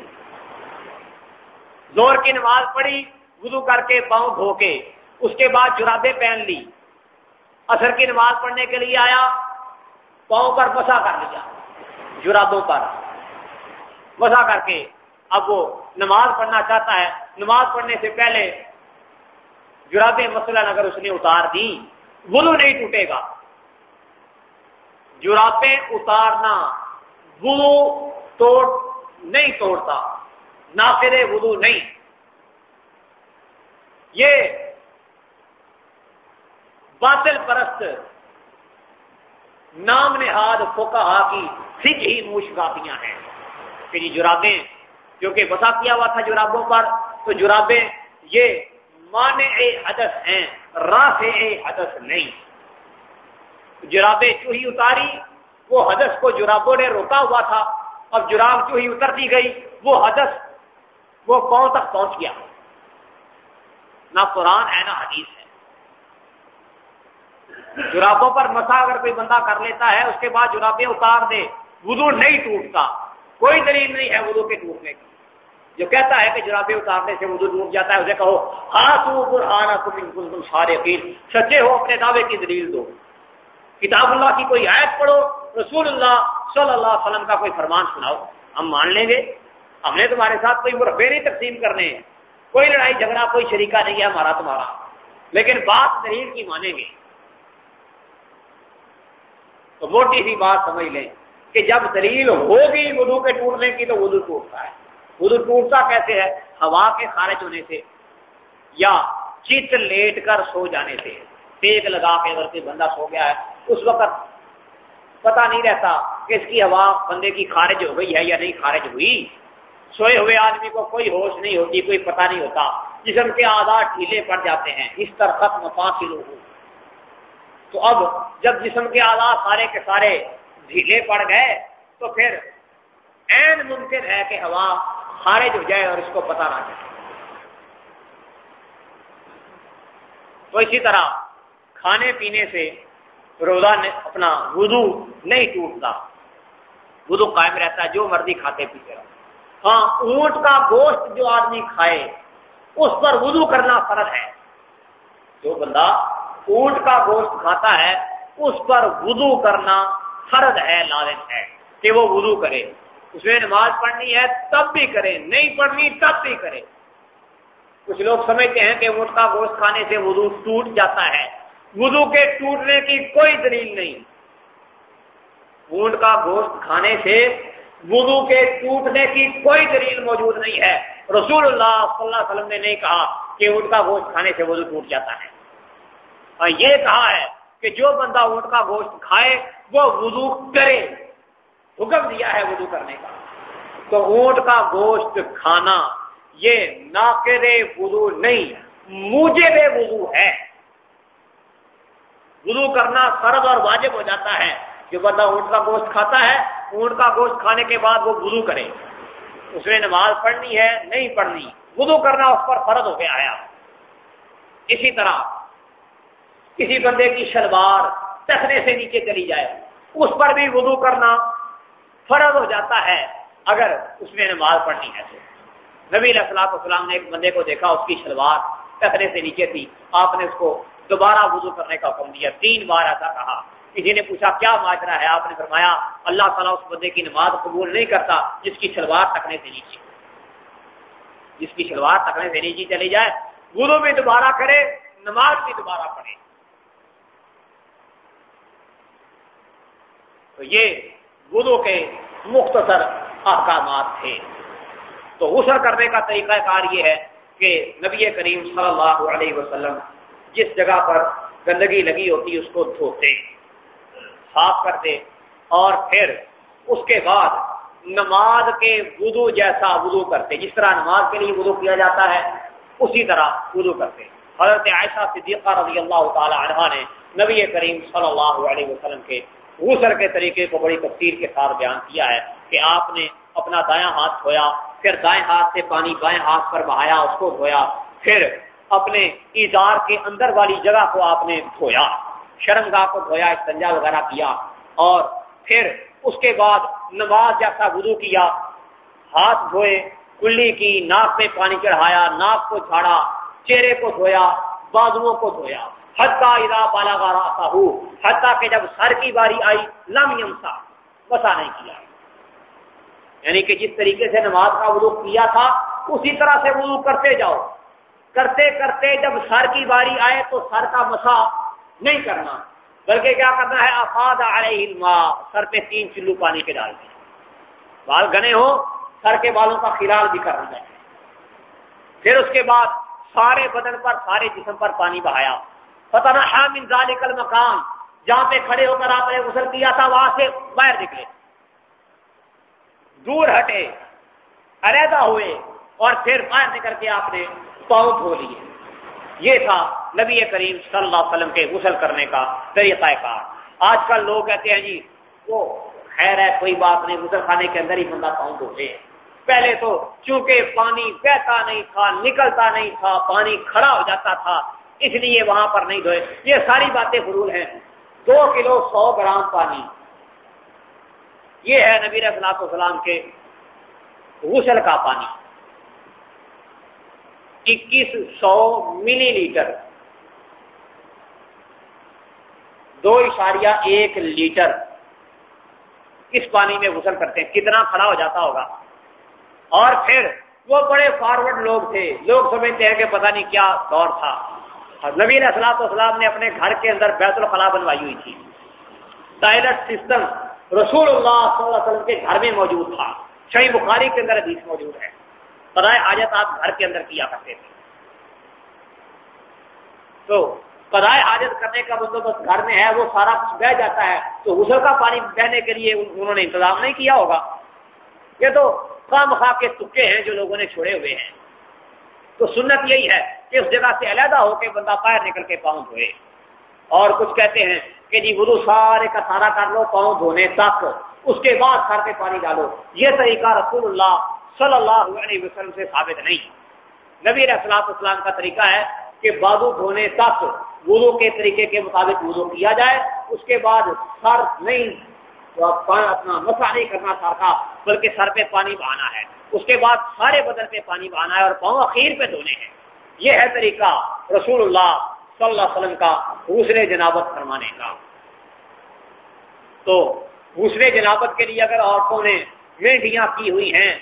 زور کی نماز پڑھی، وضو کر کے پاؤں دھو کے، اس کے بعد جرابے پہن لی۔ اثر کی نماز پڑھنے کے لیے آیا، پاؤں پر بسا کر لیا، جرابوں پر۔ بسا کر کے، اب وہ نماز پڑھنا چاہتا ہے۔ نماز پڑھنے سے پہلے جرابیں مثلاً اگر اس نے اتار دی وضو نہیں ٹوٹے گا۔ جرابیں اتارنا وضو توڑ نہیں توڑتا نہ وضو نہیں۔ یہ باطل پرست، نام نہاد فوکا کی سکھ ہی موش ہیں۔ کہ جی جرابیں جو کہ بسا کیا ہوا تھا جرابوں پر، تو جرابیں یہ مانے اے حدث ہیں راہ اے حدث نہیں۔ جرابیں چوہی اتاری، وہ حدث کو جرابوں نے روکا ہوا تھا۔ اب جراب چوہی اتر دی گئی، وہ حدث، وہ پاؤں تک پہنچ گیا۔ نہ قرآن ہے، نہ حدیث ہے۔ جرابوں پر مسا اگر کوئی بندہ کر لیتا ہے، اس کے بعد جرابیں اتار دے۔ وضو نہیں ٹوٹتا۔ کوئی دلیل نہیں ہے وضو کے ٹوٹنے کی۔ جو کہتا ہے کہ جرابیں اتارنے سے وضو ٹوٹ جاتا ہے، اسے کہو ہاں تم سارے یقین سچے ہو، اپنے دعوے کی دلیل دو۔ کتاب اللہ کی کوئی آیت پڑھو، رسول اللہ صلی اللہ علیہ وسلم کا کوئی فرمان سناؤ۔ ہم مان لیں گے، ہم نے تمہارے ساتھ کوئی مربے نہیں تقسیم کرنے ہیں۔ کوئی لڑائی جھگڑا، کوئی شریکہ نہیں ہے ہمارا تمہارا۔ لیکن بات دلیل کی مانیں گے۔ تو موٹی سی بات سمجھ لیں کہ جب دلیل ہوگی وضو کے ٹوٹنے کی تو وضو ٹوٹتا ہے۔ وضو ٹوٹتا کیسے ہے؟ ہوا کے خارج ہونے سے، یا چت لیٹ کر سو جانے سے۔ تیز لگا کے اگر کوئی بندہ سو گیا ہے، اس وقت پتا نہیں رہتا کہ اس کی ہوا بندے کی خارج ہو گئی ہے یا نہیں خارج ہوئی۔ سوئے ہوئے آدمی کو کوئی ہوش نہیں ہوتی، کوئی پتہ نہیں ہوتا۔ جسم کے آدھار ڈھیلے پڑ جاتے ہیں، اس طرح ختم فاصل ہو تو اب جب جسم کے آلات سارے کے سارے ڈھیلے پڑ گئے، تو پھر این ممکن ہے کہ ہوا خارج ہو جائے اور اس کو پتا نہ چلے۔ تو اسی طرح کھانے پینے سے روزہ اپنا وضو نہیں ٹوٹتا۔ وضو قائم رہتا ہے، جو مرضی کھاتے پیتے رہو۔ ہاں اونٹ کا گوشت جو آدمی کھائے، اس پر وضو کرنا فرض ہے۔ جو بندہ اونٹ کا گوشت کھاتا ہے، اس پر وضو کرنا فرض ہے، لازم ہے کہ وہ وضو کرے۔ اس میں نماز پڑھنی ہے تب بھی کرے، نہیں پڑھنی تب بھی کرے۔ کچھ لوگ سمجھتے ہیں کہ اونٹ کا گوشت کھانے سے وضو ٹوٹ جاتا ہے۔ وضو کے ٹوٹنے کی کوئی دلیل نہیں۔ اونٹ کا گوشت کھانے سے وضو کے ٹوٹنے کی کوئی دلیل موجود نہیں ہے۔ رسول اللہ صلی اللہ علیہ وسلم نے نہیں کہا کہ اونٹ کا گوشت کھانے سے وضو ٹوٹ جاتا ہے۔ اور یہ کہا ہے کہ جو بندہ اونٹ کا گوشت کھائے، وہ وضو کرے۔ حکم دیا ہے وضو کرنے کا۔ تو اونٹ کا گوشت کھانا یہ ناقد وضو نہیں مجھے بے وضو ہے۔ وضو کرنا فرض اور واجب ہو جاتا ہے جو بندہ اونٹ کا گوشت کھاتا ہے، اونٹ کا گوشت کھانے کے بعد وہ وضو کرے۔ اس نے نماز پڑھنی ہے، نہیں پڑھنی، وضو کرنا اس پر فرض ہو کے آیا اسی طرح کسی بندے کی شلوار ٹکنے سے نیچے چلی جائے، اس پر بھی وضو کرنا فرض ہو جاتا ہے اگر اس نے نماز پڑھنی ہے تو۔ نبی علیہ السلام نے ایک بندے کو دیکھا، اس کی شلوار ٹکنے سے نیچے تھی۔ آپ نے اس کو دوبارہ وضو کرنے کا حکم دیا، تین بار ایسا کہا کسی نے پوچھا کیا ماجرا ہے، آپ نے فرمایا، اللہ تعالیٰ اس بندے کی نماز قبول نہیں کرتا جس کی شلوار تکنے سے نیچے۔ جس کی شلوار تکنے سے نیچے چلی جائے گرو بھی دوبارہ کرے، نماز بھی دوبارہ پڑھے۔ تو یہ گرو کے مختصر احکامات تھے۔ تو غسل کرنے کا طریقہ کار یہ ہے کہ نبی کریم صلی اللہ علیہ وسلم جس جگہ پر گندگی لگی ہوتی اس کو دھوتے، صاف کرتے اور پھر اس کے بعد نماز کے وضو جیسا وضو کرتے، جس طرح نماز کے لیے وضو کیا جاتا ہے، اسی طرح وضو کرتے۔ حضرت عائشہ صدیقہ رضی اللہ تعالی عنہ نے نبی کریم صلی اللہ علیہ وسلم کے غسل کے طریقے کو بڑی تفصیل کے ساتھ بیان کیا ہے کہ آپ نے اپنا دایاں ہاتھ دھویا، پھر دائیں ہاتھ سے پانی بائیں ہاتھ پر بہایا، اس کو دھویا، پھر اپنے ایزار کے اندر والی جگہ کو آپ نے دھویا، شرمگاہ کو دھویا، استنجا وغیرہ کیا، اور پھر اس کے بعد نماز جیسا وضو کیا، ہاتھ دھوئے کلی کی ناک میں پانی چڑھایا، ناک کو جھاڑا، چہرے کو دھویا، بازوؤں کو دھویا۔ حتہ ادا بالا گارا سا ہو حتیٰ کہ جب سر کی باری آئی، لم سا بسا نہیں کیا۔ یعنی کہ جس طریقے سے نماز کا وضو کیا تھا، اسی طرح سے وضو کرتے جاؤ۔ کرتے کرتے جب سر کی باری آئے تو سر کا مسا نہیں کرنا، بلکہ کیا کرنا ہے؟ افاد علیہ سر پہ تین چلو پانی کے ڈال دیں بال گنے ہو، سر کے بالوں کا خلال بھی کرنا ہے۔ پھر اس کے بعد سارے بدن پر، سارے جسم پر پانی بہایا۔ پتہ نہ ذالک المقام۔ جہاں پہ کھڑے ہو کر آپ نے غسل کیا تھا، وہاں سے باہر نکلے۔ دور ہٹے، علیحدہ ہوئے اور پھر باہر نکل کے آپ نے پاؤں دھو لیے۔ یہ تھا نبی کریم صلی اللہ علیہ وسلم کے غسل کرنے کا طریقہ کار۔ آج کل لوگ کہتے ہیں جی وہ خیر ہے، کوئی بات نہیں، غسل خانے کے اندر ہی بندہ پاؤں دھوتے ہیں پہلے تو چونکہ پانی بہتا نہیں تھا، نکلتا نہیں تھا، پانی کھڑا ہو جاتا تھا اس لیے وہاں پر نہیں دھوئے۔ یہ ساری باتیں حرول ہیں۔ دو کلو سو گرام پانی۔ یہ ہے نبی رسلاط السلام کے غسل کا پانی۔ اکیس سو ملی لیٹر۔ دو اشاریہ ایک لیٹر۔ اس پانی میں غسل کرتے ہیں۔ کتنا کھڑا ہو جاتا ہوگا۔ اور پھر وہ بڑے فارورڈ لوگ تھے۔ لوگ سمجھتے ہیں کہ پتہ نہیں کیا دور تھا۔ نبی اسلام اسلام نے اپنے گھر کے اندر بیت الخلا بنوائی ہوئی تھی۔ ٹائلٹ سسٹم رسول اللہ صلی اللہ علیہ وسلم کے گھر میں موجود تھا۔ شہی بخاری کے اندر حدیث موجود ہے۔ پرائے حاجت آپ گھر کے اندر کیا کرتے تھے۔ تو پدائے حاجت کرنے کا بندوبست گھر میں ہے، وہ سارا کچھ بہ جاتا ہے۔ تو غسل کا پانی بہنے کے لیے انہوں نے انتظام نہیں کیا ہوگا۔ یہ تو خام خواہ کے تکے ہیں جو لوگوں نے چھوڑے ہوئے ہیں۔ تو سنت یہی ہے کہ اس جگہ سے علیحدہ ہو کے بندہ باہر نکل کے پاؤں دھوئے۔ اور کچھ کہتے ہیں کہ جی وضو سارے کا سارا کر لو، پاؤں دھونے تک۔ اس کے بعد سر پہ پانی ڈالو۔ یہ طریقہ رسول اللہ صلی اللہ علیہ وسلم سے ثابت نہیں۔ نبی رسلاط اسلام کا طریقہ ہے کہ بازو دھونے تک وضو کے طریقے کے مطابق وضو کیا جائے۔ اس کے بعد سر نہیں اپنا مسا نہیں کرنا سر کا بلکہ سر پہ پانی بہانا ہے۔ اس کے بعد سارے بدن پہ پانی بہانا ہے اور پاؤں اخیر پہ دھونے ہیں۔ یہ ہے طریقہ رسول اللہ صلی اللہ علیہ وسلم کا دوسرے جنابت فرمانے کا۔ تو دوسرے جنابت کے لیے اگر عورتوں نے مینڈیاں کی ہوئی ہیں،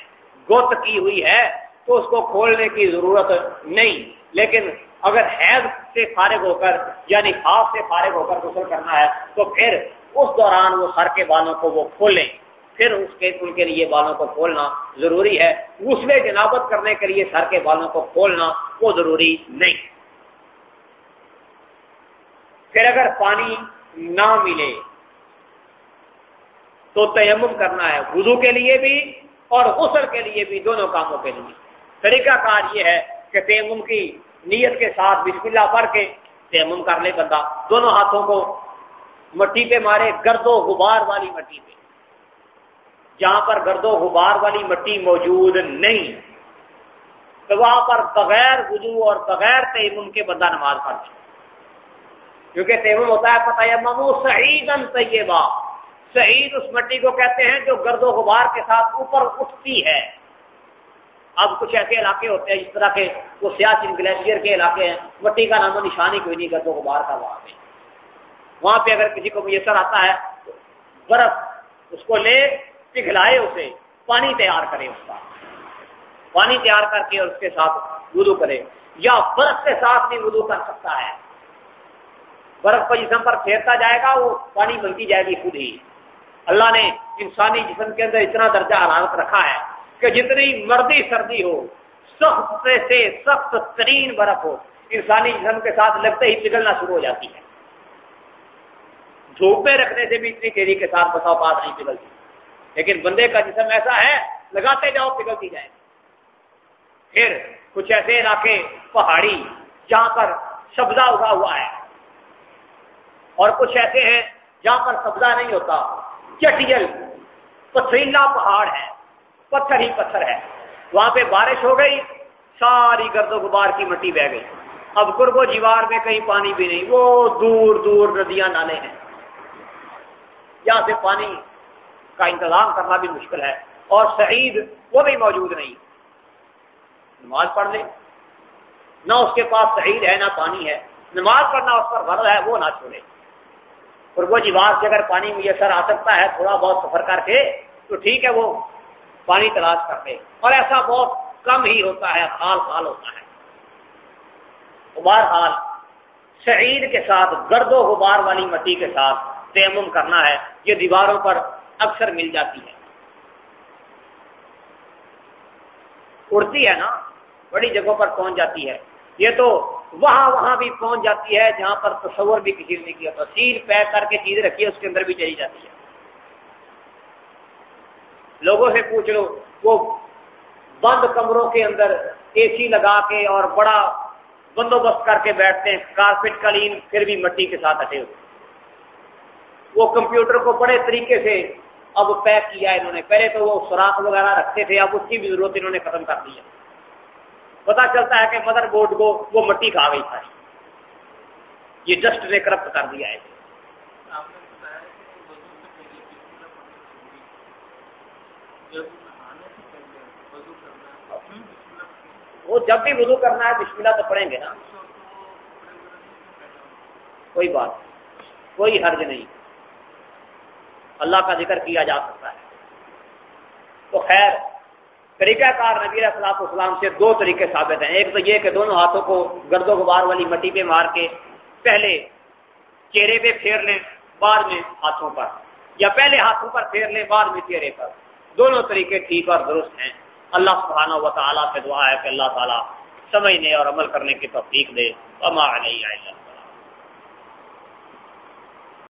گوت کی ہوئی ہے، تو اس کو کھولنے کی ضرورت نہیں۔ لیکن اگر حیض سے فارغ ہو کر یعنی خاص سے فارغ ہو کر غسل کرنا ہے، تو پھر اس دوران وہ سر کے بالوں کو وہ کھولیں۔ پھر اس کے ان کے لیے بالوں کو کھولنا ضروری ہے۔ غسلے جنابت کرنے کے لیے سر کے بالوں کو کھولنا وہ ضروری نہیں۔ پھر اگر پانی نہ ملے تو تیمم کرنا ہے وضو کے لیے بھی اور غسل کے لیے بھی دونوں کاموں کے لیے۔ طریقہ کار یہ ہے کہ تیمم کی نیت کے ساتھ بسم اللہ پڑھ کے تیمم کر لے بندہ۔ دونوں ہاتھوں کو مٹی پہ مارے، گرد و غبار والی مٹی پہ۔ جہاں پر گرد و غبار والی مٹی موجود نہیں، تو وہاں پر بغیر وضو اور بغیر تیمم کے بندہ نماز پڑھ سکتا کیونکہ تیمم ہوتا ہے پتہ ہے ممو صحیح طیبہ شہید اس مٹی کو کہتے ہیں جو گرد و غبار کے ساتھ اوپر اٹھتی ہے۔ اب کچھ ایسے علاقے ہوتے ہیں جس طرح کے وہ سیاسی گلیشیئر کے علاقے ہیں۔ مٹی کا نام و نشان ہی کوئی نہیں، گرد و غبار کا وہاں پہ۔ وہاں پہ اگر کسی کو میسر آتا ہے برف اس کو لے پگھلائے اسے، پانی تیار کرے اس کا۔ پانی تیار کر کے اس کے ساتھ وضو کرے۔ یا برف کے ساتھ بھی وضو کر سکتا ہے۔ برف کو جسم پر پھیرتا جائے گا، وہ پانی بنتی جائے گی خود ہی۔ اللہ نے انسانی جسم کے اندر اتنا درجہ حرارت رکھا ہے کہ جتنی مردی سردی ہو، سخت سے سخت ترین برف ہو، انسانی جسم کے ساتھ لگتے ہی پگھلنا شروع ہو جاتی ہے۔ دھوپے رکھنے سے بھی اتنی تیزی کے ساتھ بتاؤ بات نہیں پگھلتی۔ لیکن بندے کا جسم ایسا ہے، لگاتے جاؤ، پگھلتی جائے۔ پھر کچھ ایسے علاقے، پہاڑی، جہاں پر سبزہ اگا ہوا ہے۔ اور کچھ ایسے ہیں جہاں پر سبزہ نہیں ہوتا۔ چٹیل، پتھریلا پہاڑ ہے، پتھر ہی پتھر ہے۔ وہاں پہ بارش ہو گئی، ساری گرد و غبار کی مٹی بہ گئی۔ اب قرب و جیوار میں کہیں پانی بھی نہیں، وہ دور دور ندیاں نالے ہیں۔ یہاں سے پانی کا انتظام کرنا بھی مشکل ہے اور شہید وہ بھی موجود نہیں۔ نماز پڑھ لے۔ نہ اس کے پاس شہید ہے، نہ پانی ہے۔ نماز پڑھنا اس پر غرض ہے، وہ نہ چھوڑے۔ قرب و جیوار سے اگر پانی میسر آ سکتا ہے، تھوڑا بہت سفر کر کے، تو ٹھیک ہے، وہ پانی تلاش کرتے اور ایسا بہت کم ہی ہوتا ہے خال خال ہوتا ہے۔ بہرحال شہید کے ساتھ گرد و غبار والی مٹی کے ساتھ تیمم کرنا ہے۔ یہ دیواروں پر اکثر مل جاتی ہے۔ اڑتی ہے نا، بڑی جگہوں پر پہنچ جاتی ہے۔ یہ تو وہاں وہاں بھی پہنچ جاتی ہے جہاں پر تصور بھی کسی نے کیا۔ سیل پیک کر کے چیزیں رکھی ہے، اس کے اندر بھی چلی جاتی ہے۔ لوگوں سے پوچھ لو، وہ بند کمروں کے اندر اے سی لگا کے اور بڑا بندوبست کر کے بیٹھتے ہیں۔ کارپیٹ کلین، پھر بھی مٹی کے ساتھ ہٹے ہوئے۔ وہ کمپیوٹر کو بڑے طریقے سے اب پیک کیا انہوں نے پہلے تو وہ سوراخ وغیرہ رکھتے تھے اب اس کی بھی ضرورت انہوں نے ختم کر دی ہے۔ پتا چلتا ہے کہ مدر بورڈ کو وہ مٹی کھا گئی تھا۔ یہ ڈسٹ نے کرپٹ کر دیا ہے۔ وہ جب بھی وضو کرنا ہے بسم تو پڑھیں گے نا۔ کوئی بات کوئی حرج نہیں۔ اللہ کا ذکر کیا جا سکتا ہے۔ تو خیر، طریقہ کار نبی صلاح اسلام سے دو طریقے ثابت ہیں۔ ایک تو یہ کہ دونوں ہاتھوں کو گرد و غبار والی مٹی پہ مار کے پہلے چہرے پہ پھیر لیں، بعد میں ہاتھوں پر۔ یا پہلے ہاتھوں پر پھیر لیں، بعد میں چہرے پر۔ دونوں طریقے ٹھیک اور درست ہیں۔ اللہ سبحانہ و تعالیٰ سے دعا ہے کہ اللہ تعالیٰ سمجھنے اور عمل کرنے کی توفیق دے۔ اما علیہ